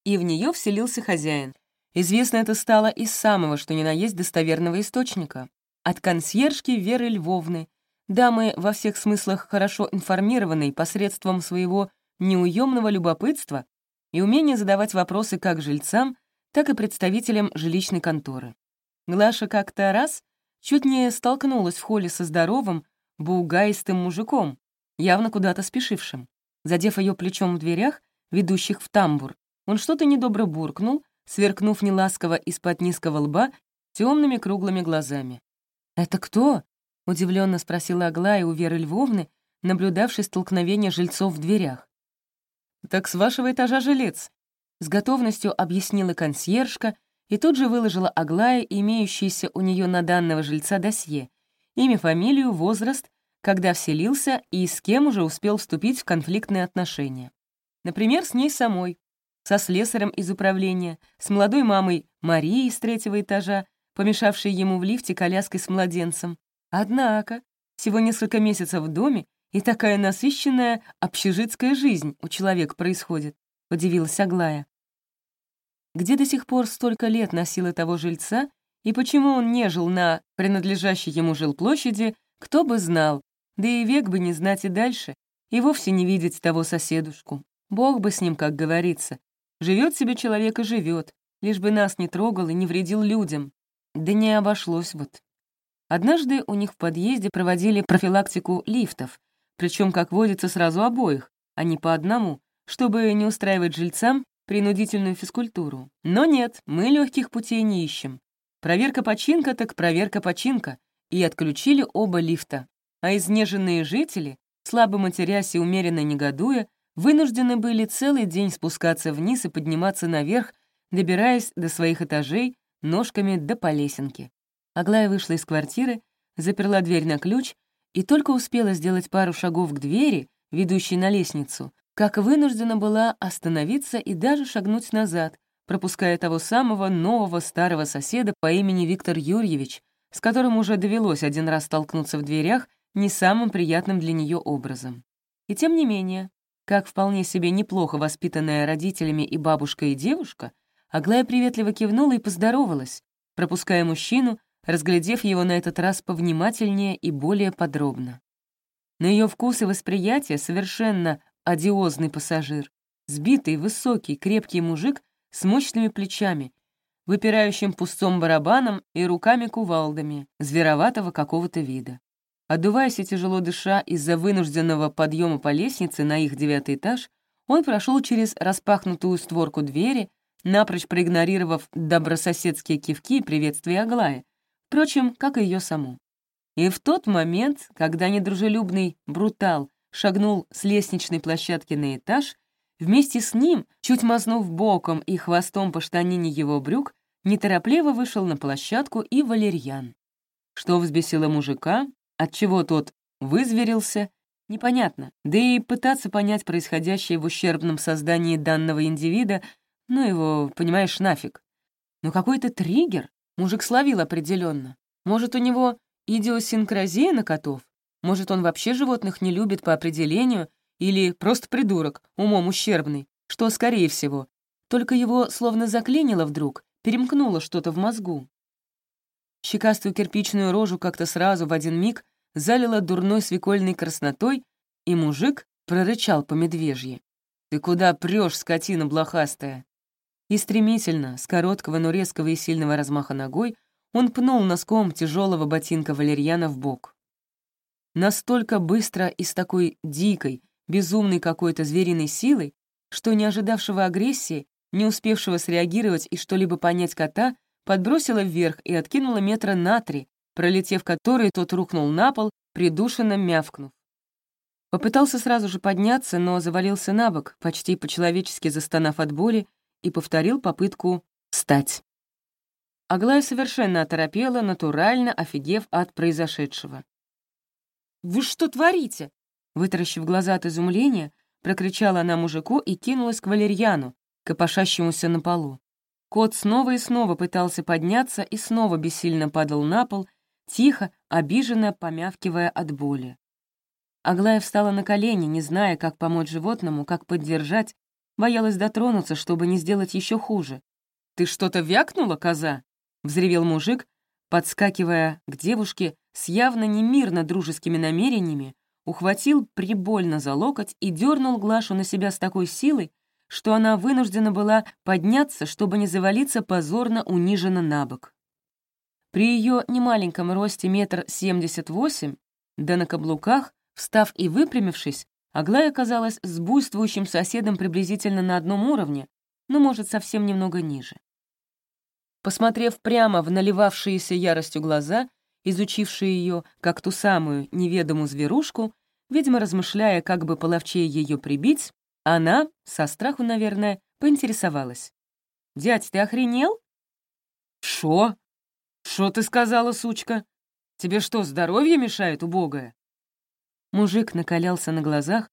и в нее вселился хозяин. Известно это стало из самого, что ни на есть достоверного источника. От консьержки Веры Львовны, дамы во всех смыслах хорошо информированной посредством своего неуемного любопытства и умения задавать вопросы как жильцам, так и представителям жилищной конторы. Глаша как-то раз чуть не столкнулась в холле со здоровым, бугаистым мужиком, явно куда-то спешившим. Задев ее плечом в дверях, ведущих в тамбур, он что-то недобро буркнул, сверкнув неласково из-под низкого лба темными круглыми глазами. «Это кто?» — удивленно спросила Аглая у Веры Львовны, наблюдавшей столкновение жильцов в дверях. «Так с вашего этажа жилец», — с готовностью объяснила консьержка и тут же выложила Аглая имеющееся у нее на данного жильца досье, имя, фамилию, возраст, когда вселился и с кем уже успел вступить в конфликтные отношения. Например, с ней самой, со слесарем из управления, с молодой мамой Марией с третьего этажа, помешавшей ему в лифте коляской с младенцем. Однако, всего несколько месяцев в доме, и такая насыщенная общежитская жизнь у человека происходит, — удивилась Аглая. Где до сих пор столько лет носила того жильца, и почему он не жил на принадлежащей ему жилплощади, кто бы знал, да и век бы не знать и дальше, и вовсе не видеть того соседушку. Бог бы с ним, как говорится. Живет себе человек и живет, лишь бы нас не трогал и не вредил людям. Да не обошлось вот. Однажды у них в подъезде проводили профилактику лифтов, причем, как водится, сразу обоих, а не по одному, чтобы не устраивать жильцам принудительную физкультуру. Но нет, мы легких путей не ищем. Проверка починка так проверка починка, и отключили оба лифта. А изнеженные жители, слабо матерясь и умеренно негодуя, вынуждены были целый день спускаться вниз и подниматься наверх, добираясь до своих этажей ножками до по лесенке. Аглая вышла из квартиры, заперла дверь на ключ и только успела сделать пару шагов к двери, ведущей на лестницу, как вынуждена была остановиться и даже шагнуть назад, пропуская того самого нового старого соседа по имени Виктор Юрьевич, с которым уже довелось один раз столкнуться в дверях не самым приятным для нее образом. И тем не менее, как вполне себе неплохо воспитанная родителями и бабушка, и девушка, Аглая приветливо кивнула и поздоровалась, пропуская мужчину, разглядев его на этот раз повнимательнее и более подробно. На ее вкус и восприятие совершенно одиозный пассажир, сбитый, высокий, крепкий мужик с мощными плечами, выпирающим пустом барабаном и руками-кувалдами, звероватого какого-то вида. Отдуваясь и тяжело дыша из-за вынужденного подъема по лестнице на их девятый этаж, он прошел через распахнутую створку двери, напрочь проигнорировав добрососедские кивки и приветствия Аглая, впрочем, как и ее саму. И в тот момент, когда недружелюбный брутал шагнул с лестничной площадки на этаж, вместе с ним, чуть мазнув боком и хвостом по штанине его брюк, неторопливо вышел на площадку и валерьян. Что взбесило мужика, отчего тот вызверился, непонятно, да и пытаться понять происходящее в ущербном создании данного индивида ну его, понимаешь, нафиг. Но какой-то триггер мужик словил определенно. Может, у него идиосинкразия на котов? Может, он вообще животных не любит по определению или просто придурок, умом ущербный, что, скорее всего, только его словно заклинило вдруг, перемкнуло что-то в мозгу. Щекастую кирпичную рожу как-то сразу в один миг залило дурной свекольной краснотой, и мужик прорычал по медвежье. «Ты куда прешь, скотина блохастая?» И стремительно, с короткого, но резкого и сильного размаха ногой, он пнул носком тяжелого ботинка валерьяна в бок. настолько быстро и с такой дикой, безумной какой-то звериной силой, что не ожидавшего агрессии, не успевшего среагировать и что-либо понять кота, подбросила вверх и откинула метра на три, пролетев который, тот рухнул на пол, придушенно мявкнув. Попытался сразу же подняться, но завалился на бок, почти по-человечески застонав от боли, и повторил попытку встать. Аглая совершенно оторопела, натурально офигев от произошедшего. «Вы что творите?» Вытаращив глаза от изумления, прокричала она мужику и кинулась к валерьяну, копошащемуся на полу. Кот снова и снова пытался подняться и снова бессильно падал на пол, тихо, обиженно помявкивая от боли. Аглая встала на колени, не зная, как помочь животному, как поддержать, боялась дотронуться, чтобы не сделать еще хуже. «Ты что-то вякнула, коза?» — взревел мужик, подскакивая к девушке с явно немирно дружескими намерениями, ухватил прибольно за локоть и дернул Глашу на себя с такой силой, что она вынуждена была подняться, чтобы не завалиться позорно униженно на бок. При ее немаленьком росте метр семьдесят восемь, да на каблуках, встав и выпрямившись, Аглая оказалась с буйствующим соседом приблизительно на одном уровне, но, может, совсем немного ниже. Посмотрев прямо в наливавшиеся яростью глаза, изучившие ее как ту самую неведомую зверушку, видимо, размышляя, как бы половчее ее прибить, она, со страху, наверное, поинтересовалась. «Дядь, ты охренел?» «Шо? Шо ты сказала, сучка? Тебе что, здоровье мешает, убогая?» Мужик накалялся на глазах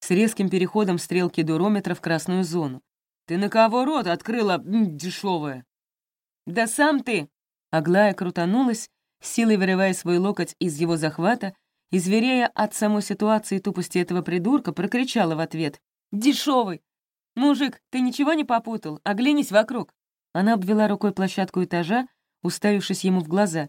с резким переходом стрелки дурометра в красную зону. «Ты на кого рот открыла, дешевая?» «Да сам ты!» Аглая крутанулась, силой вырывая свой локоть из его захвата и, зверея от самой ситуации и тупости этого придурка, прокричала в ответ. «Дешевый! Мужик, ты ничего не попутал? Оглянись вокруг!» Она обвела рукой площадку этажа, уставившись ему в глаза.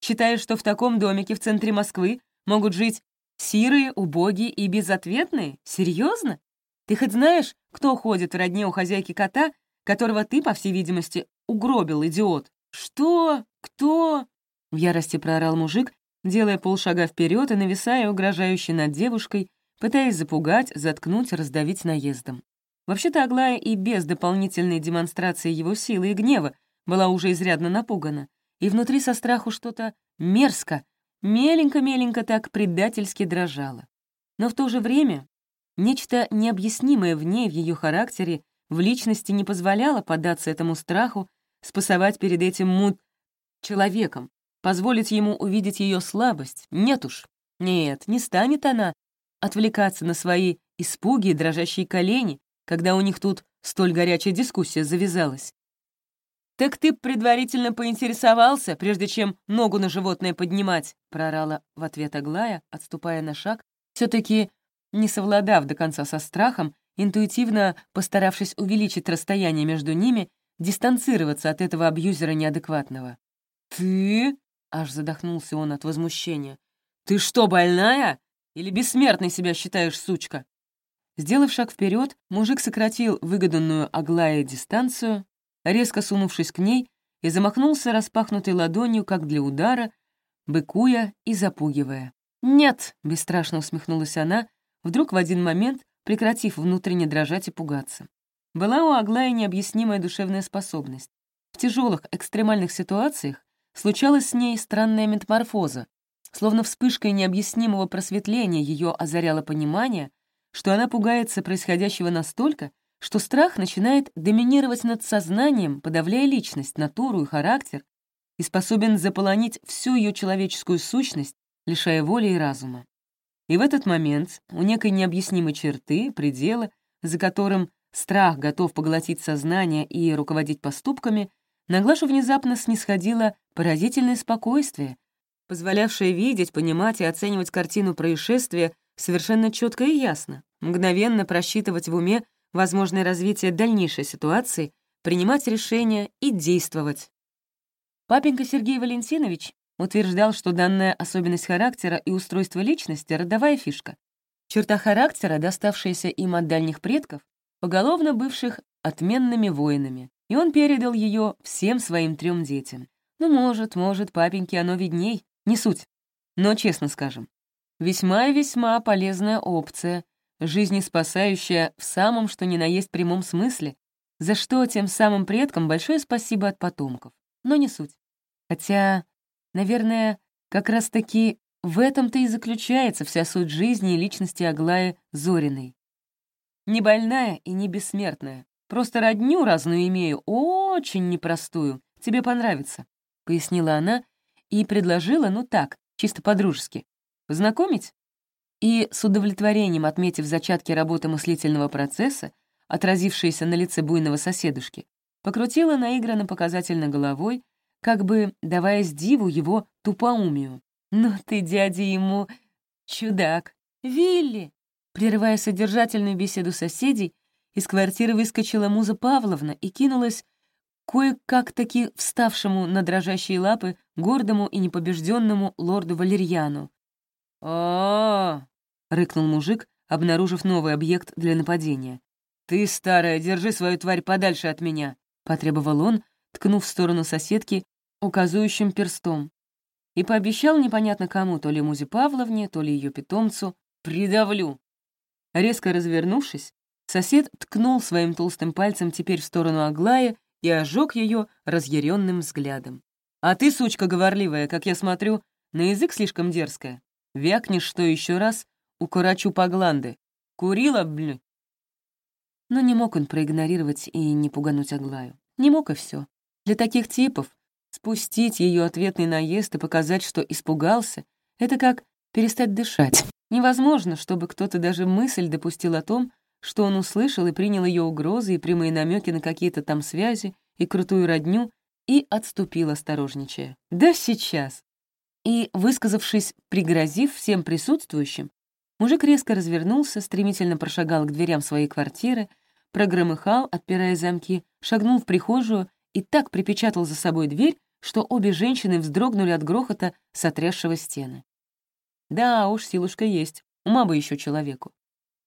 «Считаешь, что в таком домике в центре Москвы могут жить сирые, убогие и безответные? Серьезно? Ты хоть знаешь, кто ходит в родне у хозяйки кота, которого ты, по всей видимости, угробил, идиот?» «Что? Кто?» — в ярости проорал мужик, делая полшага вперед и нависая угрожающе над девушкой, пытаясь запугать, заткнуть, раздавить наездом. Вообще-то Аглая и без дополнительной демонстрации его силы и гнева была уже изрядно напугана, и внутри со страху что-то мерзко, меленько-меленько так предательски дрожало. Но в то же время нечто необъяснимое в ней, в ее характере, в личности не позволяло поддаться этому страху, спасовать перед этим мут человеком, Позволить ему увидеть ее слабость? Нет уж. Нет, не станет она отвлекаться на свои испуги и дрожащие колени, когда у них тут столь горячая дискуссия завязалась. «Так ты предварительно поинтересовался, прежде чем ногу на животное поднимать», проорала в ответ Аглая, отступая на шаг, все таки не совладав до конца со страхом, интуитивно постаравшись увеличить расстояние между ними, дистанцироваться от этого абьюзера неадекватного. «Ты?» Аж задохнулся он от возмущения. «Ты что, больная? Или бессмертной себя считаешь, сучка?» Сделав шаг вперед, мужик сократил выгоданную Аглае дистанцию, резко сунувшись к ней, и замахнулся распахнутой ладонью, как для удара, быкуя и запугивая. «Нет!» — бесстрашно усмехнулась она, вдруг в один момент прекратив внутренне дрожать и пугаться. Была у Аглаи необъяснимая душевная способность. В тяжелых экстремальных ситуациях случалась с ней странная метаморфоза. Словно вспышкой необъяснимого просветления ее озаряло понимание, что она пугается происходящего настолько, что страх начинает доминировать над сознанием, подавляя личность, натуру и характер, и способен заполонить всю ее человеческую сущность, лишая воли и разума. И в этот момент у некой необъяснимой черты, предела, за которым страх готов поглотить сознание и руководить поступками, на Глашу внезапно снисходило поразительное спокойствие, позволявшее видеть, понимать и оценивать картину происшествия совершенно четко и ясно, мгновенно просчитывать в уме возможное развитие дальнейшей ситуации, принимать решения и действовать. Папенька Сергей Валентинович утверждал, что данная особенность характера и устройства личности — родовая фишка. Черта характера, доставшаяся им от дальних предков, поголовно бывших отменными воинами и он передал ее всем своим трем детям. Ну, может, может, папеньке оно видней, не суть. Но честно скажем, Весьма и весьма полезная опция, жизнеспасающая в самом что ни на есть прямом смысле, за что тем самым предкам большое спасибо от потомков. Но не суть. Хотя, наверное, как раз-таки в этом-то и заключается вся суть жизни и личности Аглаи Зориной. Не больная и не бессмертная. Просто родню разную имею, очень непростую. Тебе понравится», — пояснила она и предложила, ну так, чисто по-дружески. «Познакомить?» И, с удовлетворением отметив зачатки работы мыслительного процесса, отразившиеся на лице буйного соседушки, покрутила наигранно показательно головой, как бы давая диву его тупоумию. «Ну ты, дядя, ему чудак! Вилли!» Прерывая содержательную беседу соседей, из квартиры выскочила Муза Павловна и кинулась кое-как таки вставшему на дрожащие лапы гордому и непобежденному лорду Валерьяну. -а, -а рыкнул мужик, обнаружив новый объект для нападения. «Ты, старая, держи свою тварь подальше от меня», — потребовал он, ткнув в сторону соседки указующим перстом. И пообещал непонятно кому, то ли Музе Павловне, то ли ее питомцу, «Придавлю». Резко развернувшись, сосед ткнул своим толстым пальцем теперь в сторону Аглая и ожег ее разъяренным взглядом. «А ты, сучка говорливая, как я смотрю, на язык слишком дерзкая. Вякнешь, что еще раз, укорочу по гланды. Курила, блин?» Но не мог он проигнорировать и не пугануть Аглаю. Не мог и все. Для таких типов спустить ее ответный наезд и показать, что испугался, это как перестать дышать. Невозможно, чтобы кто-то даже мысль допустил о том, что он услышал и принял ее угрозы и прямые намеки на какие-то там связи и крутую родню и отступил осторожничая. Да сейчас. И, высказавшись, пригрозив всем присутствующим, мужик резко развернулся, стремительно прошагал к дверям своей квартиры, прогромыхал, отпирая замки, шагнул в прихожую и так припечатал за собой дверь, что обе женщины вздрогнули от грохота сотрясшего стены. Да уж, силушка есть, ума бы еще человеку.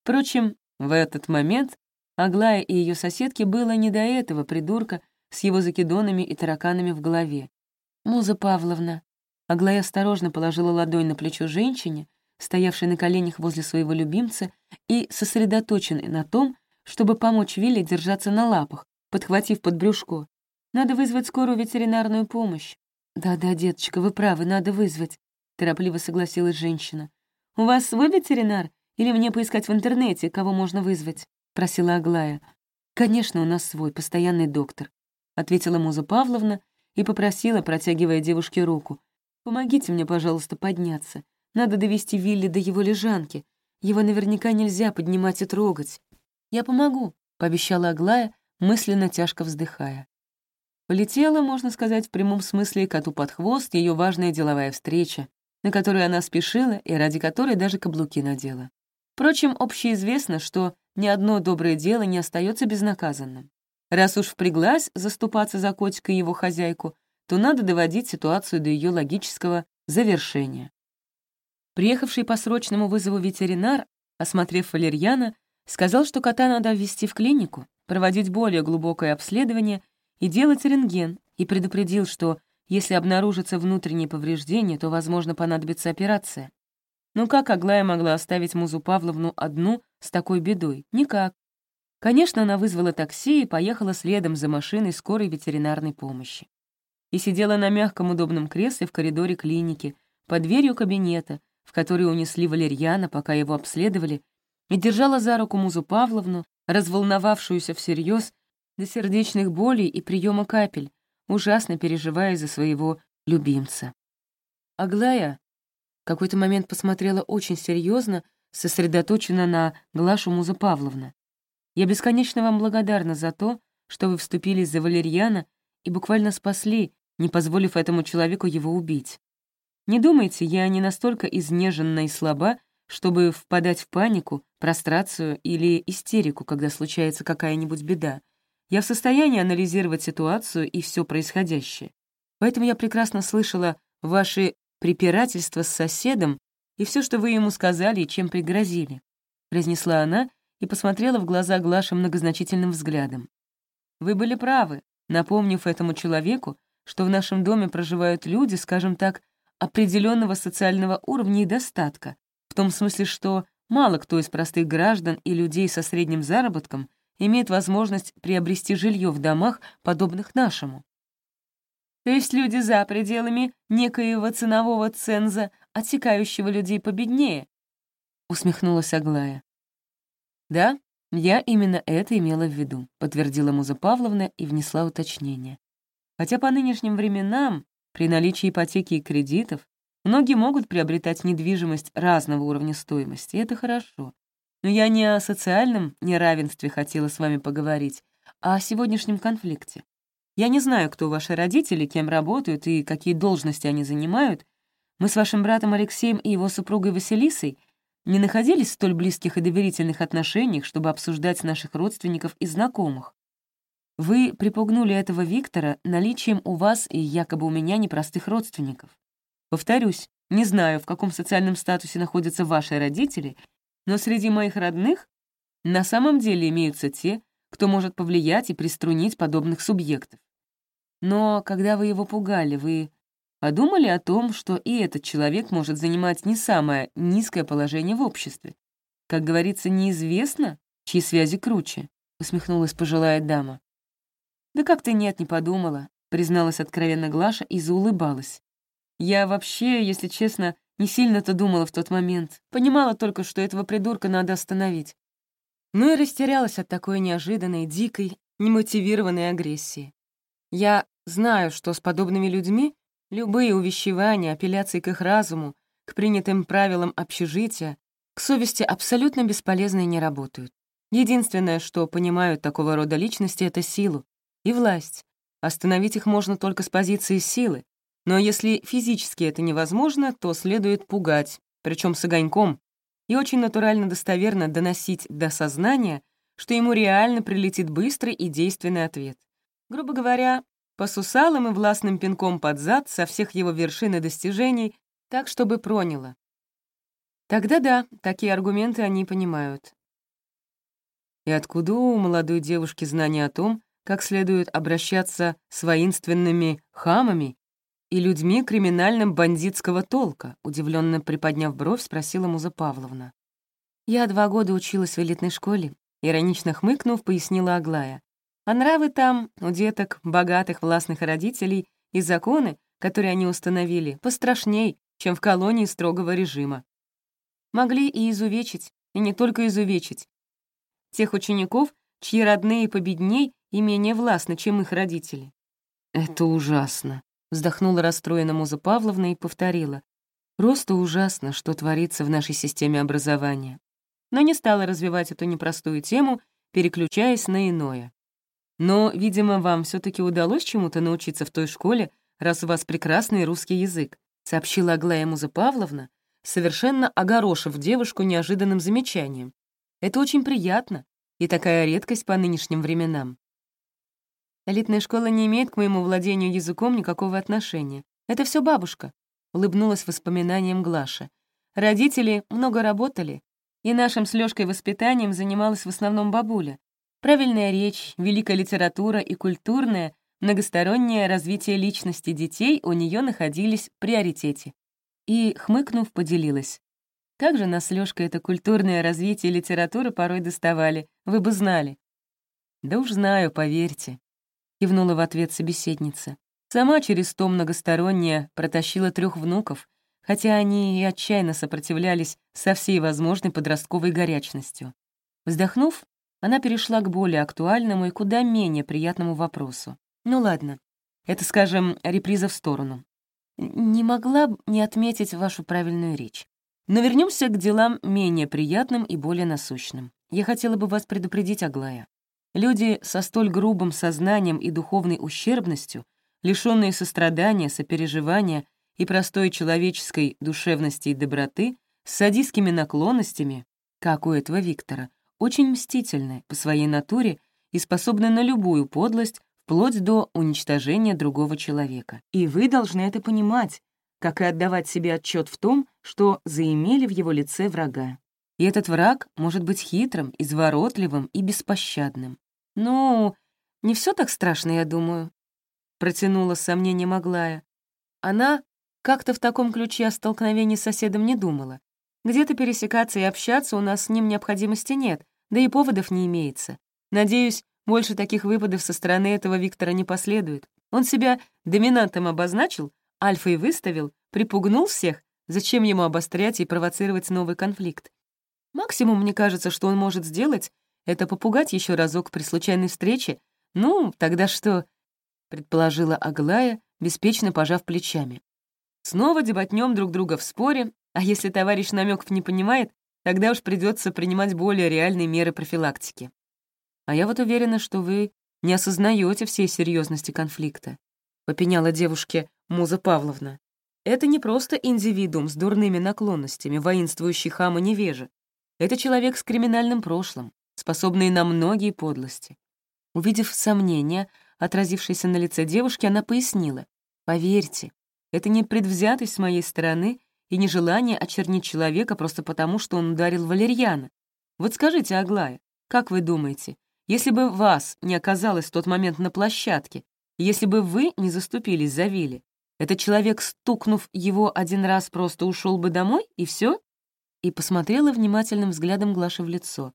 Впрочем, в этот момент Аглая и ее соседке было не до этого придурка с его закидонами и тараканами в голове. «Муза Павловна». Аглая осторожно положила ладонь на плечо женщине, стоявшей на коленях возле своего любимца и сосредоточенной на том, чтобы помочь Вилле держаться на лапах, подхватив под брюшко. «Надо вызвать скорую ветеринарную помощь». «Да-да, деточка, вы правы, надо вызвать. — торопливо согласилась женщина. «У вас свой ветеринар? Или мне поискать в интернете, кого можно вызвать?» — просила Аглая. «Конечно, у нас свой, постоянный доктор», — ответила Муза Павловна и попросила, протягивая девушке руку. «Помогите мне, пожалуйста, подняться. Надо довести Вилли до его лежанки. Его наверняка нельзя поднимать и трогать». «Я помогу», — пообещала Аглая, мысленно тяжко вздыхая. Полетела, можно сказать, в прямом смысле коту под хвост ее важная деловая встреча, на которую она спешила и ради которой даже каблуки надела. Впрочем, общеизвестно, что ни одно доброе дело не остается безнаказанным. Раз уж впряглась заступаться за котика и его хозяйку, то надо доводить ситуацию до ее логического завершения. Приехавший по срочному вызову ветеринар, осмотрев валерьяна, сказал, что кота надо ввести в клинику, проводить более глубокое обследование и делать рентген, и предупредил, что если обнаружится внутреннее повреждение, то, возможно, понадобится операция. Но как Аглая могла оставить Музу Павловну одну с такой бедой? Никак. Конечно, она вызвала такси и поехала следом за машиной скорой ветеринарной помощи. И сидела на мягком удобном кресле в коридоре клиники, под дверью кабинета, в который унесли валерьяна, пока его обследовали, и держала за руку Музу Павловну, разволновавшуюся всерьез до сердечных болей и приема капель, ужасно переживая за своего любимца. Аглая в какой-то момент посмотрела очень серьезно, сосредоточена на Глашу Муза Павловна. «Я бесконечно вам благодарна за то, что вы вступились за Валерьяна и буквально спасли, не позволив этому человеку его убить. Не думайте, я не настолько изнеженна и слаба, чтобы впадать в панику, прострацию или истерику, когда случается какая-нибудь беда. Я в состоянии анализировать ситуацию и все происходящее. Поэтому я прекрасно слышала ваши препирательства с соседом и все, что вы ему сказали и чем пригрозили», — произнесла она и посмотрела в глаза Глаши многозначительным взглядом. «Вы были правы, напомнив этому человеку, что в нашем доме проживают люди, скажем так, определенного социального уровня и достатка, том смысле, что мало кто из простых граждан и людей со средним заработком имеет возможность приобрести жилье в домах, подобных нашему. То есть люди за пределами некоего ценового ценза, отсекающего людей победнее, усмехнулась Аглая. Да, я именно это имела в виду, подтвердила Муза Павловна и внесла уточнение. Хотя по нынешним временам, при наличии ипотеки и кредитов, многие могут приобретать недвижимость разного уровня стоимости, и это хорошо. Но я не о социальном неравенстве хотела с вами поговорить, а о сегодняшнем конфликте. Я не знаю, кто ваши родители, кем работают и какие должности они занимают. Мы с вашим братом Алексеем и его супругой Василисой не находились в столь близких и доверительных отношениях, чтобы обсуждать наших родственников и знакомых. Вы припугнули этого Виктора наличием у вас и якобы у меня непростых родственников. Повторюсь, не знаю, в каком социальном статусе находятся ваши родители, но среди моих родных на самом деле имеются те, кто может повлиять и приструнить подобных субъектов. Но когда вы его пугали, вы подумали о том, что и этот человек может занимать не самое низкое положение в обществе? Как говорится, неизвестно, чьи связи круче, — усмехнулась пожилая дама. «Да как-то нет, не подумала», — призналась откровенно Глаша и заулыбалась. «Я вообще, если честно, не сильно-то думала в тот момент. Понимала только, что этого придурка надо остановить. Ну и растерялась от такой неожиданной, дикой, немотивированной агрессии. Я знаю, что с подобными людьми любые увещевания, апелляции к их разуму, к принятым правилам общежития, к совести абсолютно бесполезны и не работают. Единственное, что понимают такого рода личности, — это силу, и власть. Остановить их можно только с позиции силы, но если физически это невозможно, то следует пугать, причем с огоньком, и очень натурально достоверно доносить до сознания, что ему реально прилетит быстрый и действенный ответ. Грубо говоря, по сусалам и властным пинком под зад со всех его вершин и достижений, так, чтобы проняло. Тогда да, такие аргументы они понимают. И откуда у молодой девушки знание о том, как следует обращаться с воинственными хамами и людьми криминальным бандитского толка, удивленно приподняв бровь, спросила Муза Павловна. «Я два года училась в элитной школе», — иронично хмыкнув, пояснила Аглая. «А нравы там, у деток, богатых властных родителей, и законы, которые они установили, пострашней, чем в колонии строгого режима. Могли и изувечить, и не только изувечить. Тех учеников, чьи родные победней и менее властны, чем их родители. «Это ужасно», — вздохнула расстроена Муза Павловна и повторила. «Просто ужасно, что творится в нашей системе образования». Но не стала развивать эту непростую тему, переключаясь на иное. «Но, видимо, вам все таки удалось чему-то научиться в той школе, раз у вас прекрасный русский язык», сообщила Аглая Муза Павловна, совершенно огорошив девушку неожиданным замечанием. «Это очень приятно и такая редкость по нынешним временам. Элитная школа не имеет к моему владению языком никакого отношения. Это все бабушка», — улыбнулась воспоминанием Глаша. «Родители много работали, и нашим с Лёшкой воспитанием занималась в основном бабуля. Правильная речь, великая литература и культурное, многостороннее развитие личности детей у нее находились в приоритете. И, хмыкнув, поделилась. Как же нас с Лёшкой это культурное развитие литературы порой доставали, вы бы знали. Да уж знаю, поверьте. — кивнула в ответ собеседница. Сама через то многостороннее протащила трех внуков, хотя они и отчаянно сопротивлялись со всей возможной подростковой горячностью. Вздохнув, она перешла к более актуальному и куда менее приятному вопросу. Ну ладно, это, скажем, реприза в сторону. Не могла не отметить вашу правильную речь. Но вернемся к делам менее приятным и более насущным. Я хотела бы вас предупредить, Аглая. Люди со столь грубым сознанием и духовной ущербностью, лишённые сострадания, сопереживания и простой человеческой душевности и доброты, с садистскими наклонностями, как у этого Виктора, очень мстительны по своей натуре и способны на любую подлость, вплоть до уничтожения другого человека. И вы должны это понимать, как и отдавать себе отчет в том, что заимели в его лице врага. И этот враг может быть хитрым, изворотливым и беспощадным. «Ну, не все так страшно, я думаю», — протянула с сомнением Аглая. Она как-то в таком ключе о столкновении с соседом не думала. Где-то пересекаться и общаться у нас с ним необходимости нет, да и поводов не имеется. Надеюсь, больше таких выпадов со стороны этого Виктора не последует. Он себя доминантом обозначил, альфой выставил, припугнул всех, зачем ему обострять и провоцировать новый конфликт. Максимум, мне кажется, что он может сделать, это попугать еще разок при случайной встрече. Ну, тогда что? Предположила Аглая, беспечно пожав плечами. Снова дебатнем друг друга в споре, а если товарищ намеков не понимает, тогда уж придется принимать более реальные меры профилактики. А я вот уверена, что вы не осознаете всей серьезности конфликта», — попеняла девушке Муза Павловна. «Это не просто индивидуум с дурными наклонностями, воинствующий хам и невежа. Это человек с криминальным прошлым, способный на многие подлости». Увидев сомнения, отразившееся на лице девушки, она пояснила. «Поверьте, это не предвзятость с моей стороны и нежелание очернить человека просто потому, что он ударил валерьяна. Вот скажите, Аглая, как вы думаете, если бы вас не оказалось в тот момент на площадке, если бы вы не заступились за Вилли, этот человек, стукнув его один раз, просто ушел бы домой, и все? И посмотрела внимательным взглядом Глаши в лицо.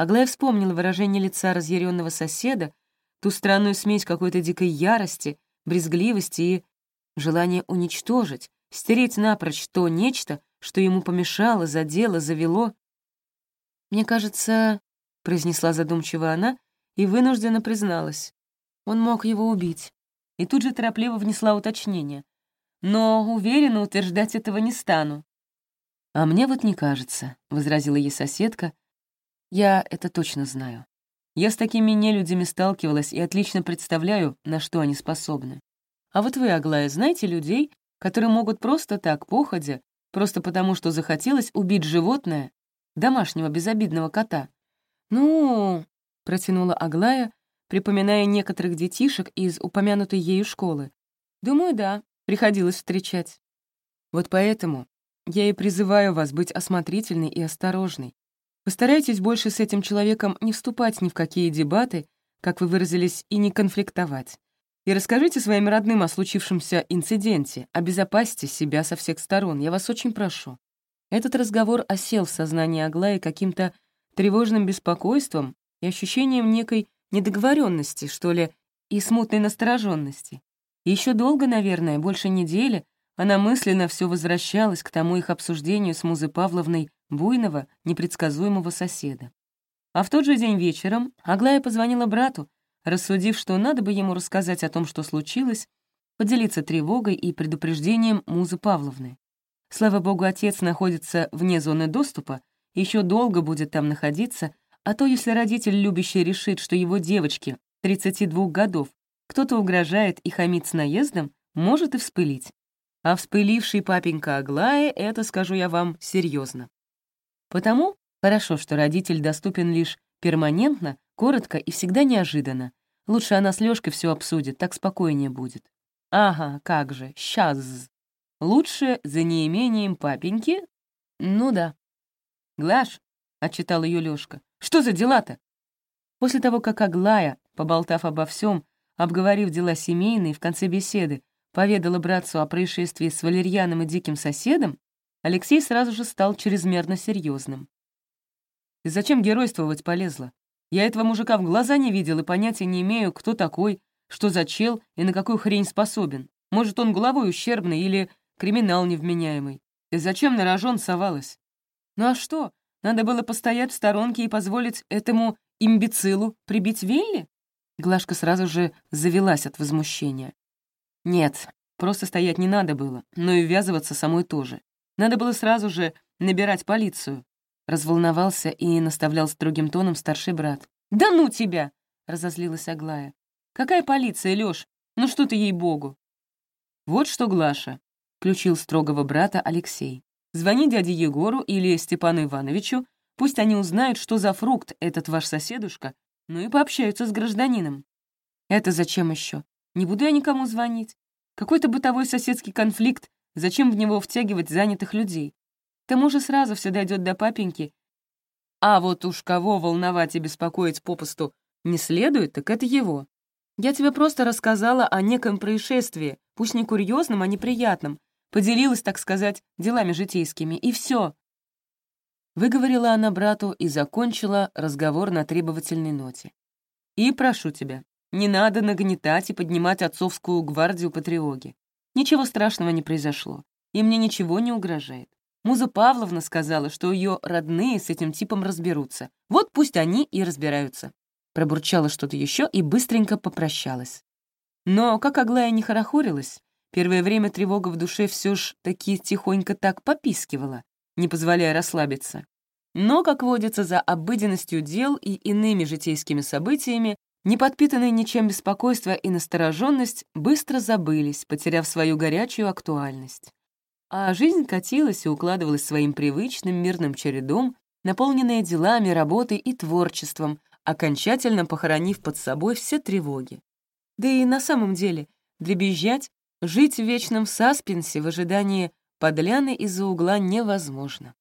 Аглая вспомнила выражение лица разъяренного соседа, ту странную смесь какой-то дикой ярости, брезгливости и желания уничтожить, стереть напрочь то нечто, что ему помешало, задело, завело. «Мне кажется», — произнесла задумчиво она и вынужденно призналась, он мог его убить. И тут же торопливо внесла уточнение. «Но, уверенно, утверждать этого не стану». «А мне вот не кажется», — возразила ей соседка. «Я это точно знаю. Я с такими нелюдями сталкивалась и отлично представляю, на что они способны. А вот вы, Аглая, знаете людей, которые могут просто так, походя, просто потому что захотелось убить животное, домашнего безобидного кота. «Ну...» — протянула Аглая, припоминая некоторых детишек из упомянутой ею школы. «Думаю, да, приходилось встречать. Вот поэтому я и призываю вас быть осмотрительной и осторожной. Постарайтесь больше с этим человеком не вступать ни в какие дебаты, как вы выразились, и не конфликтовать. И расскажите своим родным о случившемся инциденте, обезопасьте себя со всех сторон, я вас очень прошу». Этот разговор осел в сознании Аглаи каким-то тревожным беспокойством и ощущением некой недоговоренности, что ли, и смутной настороженности. Еще долго, наверное, больше недели, она мысленно все возвращалась к тому их обсуждению с Музой Павловной буйного, непредсказуемого соседа. А в тот же день вечером Аглая позвонила брату, рассудив, что надо бы ему рассказать о том, что случилось, поделиться тревогой и предупреждением Музы Павловны. Слава богу, отец находится вне зоны доступа, еще долго будет там находиться, а то, если родитель любящий решит, что его девочке, 32 годов, кто-то угрожает и хамит с наездом, может и вспылить. А вспыливший папенька Аглая — это, скажу я вам, серьезно. Потому хорошо, что родитель доступен лишь перманентно Коротко и всегда неожиданно. Лучше она с Лёшкой всё обсудит, так спокойнее будет. Ага, как же, сейчас. Лучше за неимением папеньки? Ну да. Глаш, — отчитал её Лёшка, — что за дела-то? После того, как Аглая, поболтав обо всём, обговорив дела семейные, в конце беседы, поведала братцу о происшествии с Валерьяном и диким соседом, Алексей сразу же стал чрезмерно серьезным. «Ты зачем геройствовать полезла? Я этого мужика в глаза не видел и понятия не имею, кто такой, что за чел и на какую хрень способен. Может, он головой ущербный или криминал невменяемый. И зачем на рожон совалась? Ну а что, надо было постоять в сторонке и позволить этому имбецилу прибить Вилли? Глашка сразу же завелась от возмущения. Нет, просто стоять не надо было, но и ввязываться самой тоже. Надо было сразу же набирать полицию. Разволновался и наставлял строгим тоном старший брат. «Да ну тебя!» — разозлилась Аглая. «Какая полиция, Лёш? Ну что ты ей-богу!» «Вот что, Глаша!» — включил строгого брата Алексей. «Звони дяде Егору или Степану Ивановичу, пусть они узнают, что за фрукт этот ваш соседушка, ну и пообщаются с гражданином». «Это зачем еще? Не буду я никому звонить. Какой-то бытовой соседский конфликт, зачем в него втягивать занятых людей? К тому же сразу все дойдет до папеньки. А вот уж кого волновать и беспокоить попусту не следует, так это его. Я тебе просто рассказала о неком происшествии, пусть не курьезном, а неприятном. Поделилась, так сказать, делами житейскими, и все. Выговорила она брату и закончила разговор на требовательной ноте. «И прошу тебя, не надо нагнетать и поднимать отцовскую гвардию по тревоге. Ничего страшного не произошло, и мне ничего не угрожает. Муза Павловна сказала, что ее родные с этим типом разберутся. Вот пусть они и разбираются. Пробурчала что-то еще и быстренько попрощалась. Но, как Аглая не хорохорилась, первое время тревога в душе все ж таки тихонько так попискивала, не позволяя расслабиться. Но, как водится, за обыденностью дел и иными житейскими событиями, не подпитанные ничем беспокойство и настороженность быстро забылись, потеряв свою горячую актуальность. А жизнь катилась и укладывалась своим привычным мирным чередом, наполненная делами, работой и творчеством, окончательно похоронив под собой все тревоги. Да и на самом деле, дребезжать, жить в вечном саспенсе в ожидании подляны из-за угла невозможно.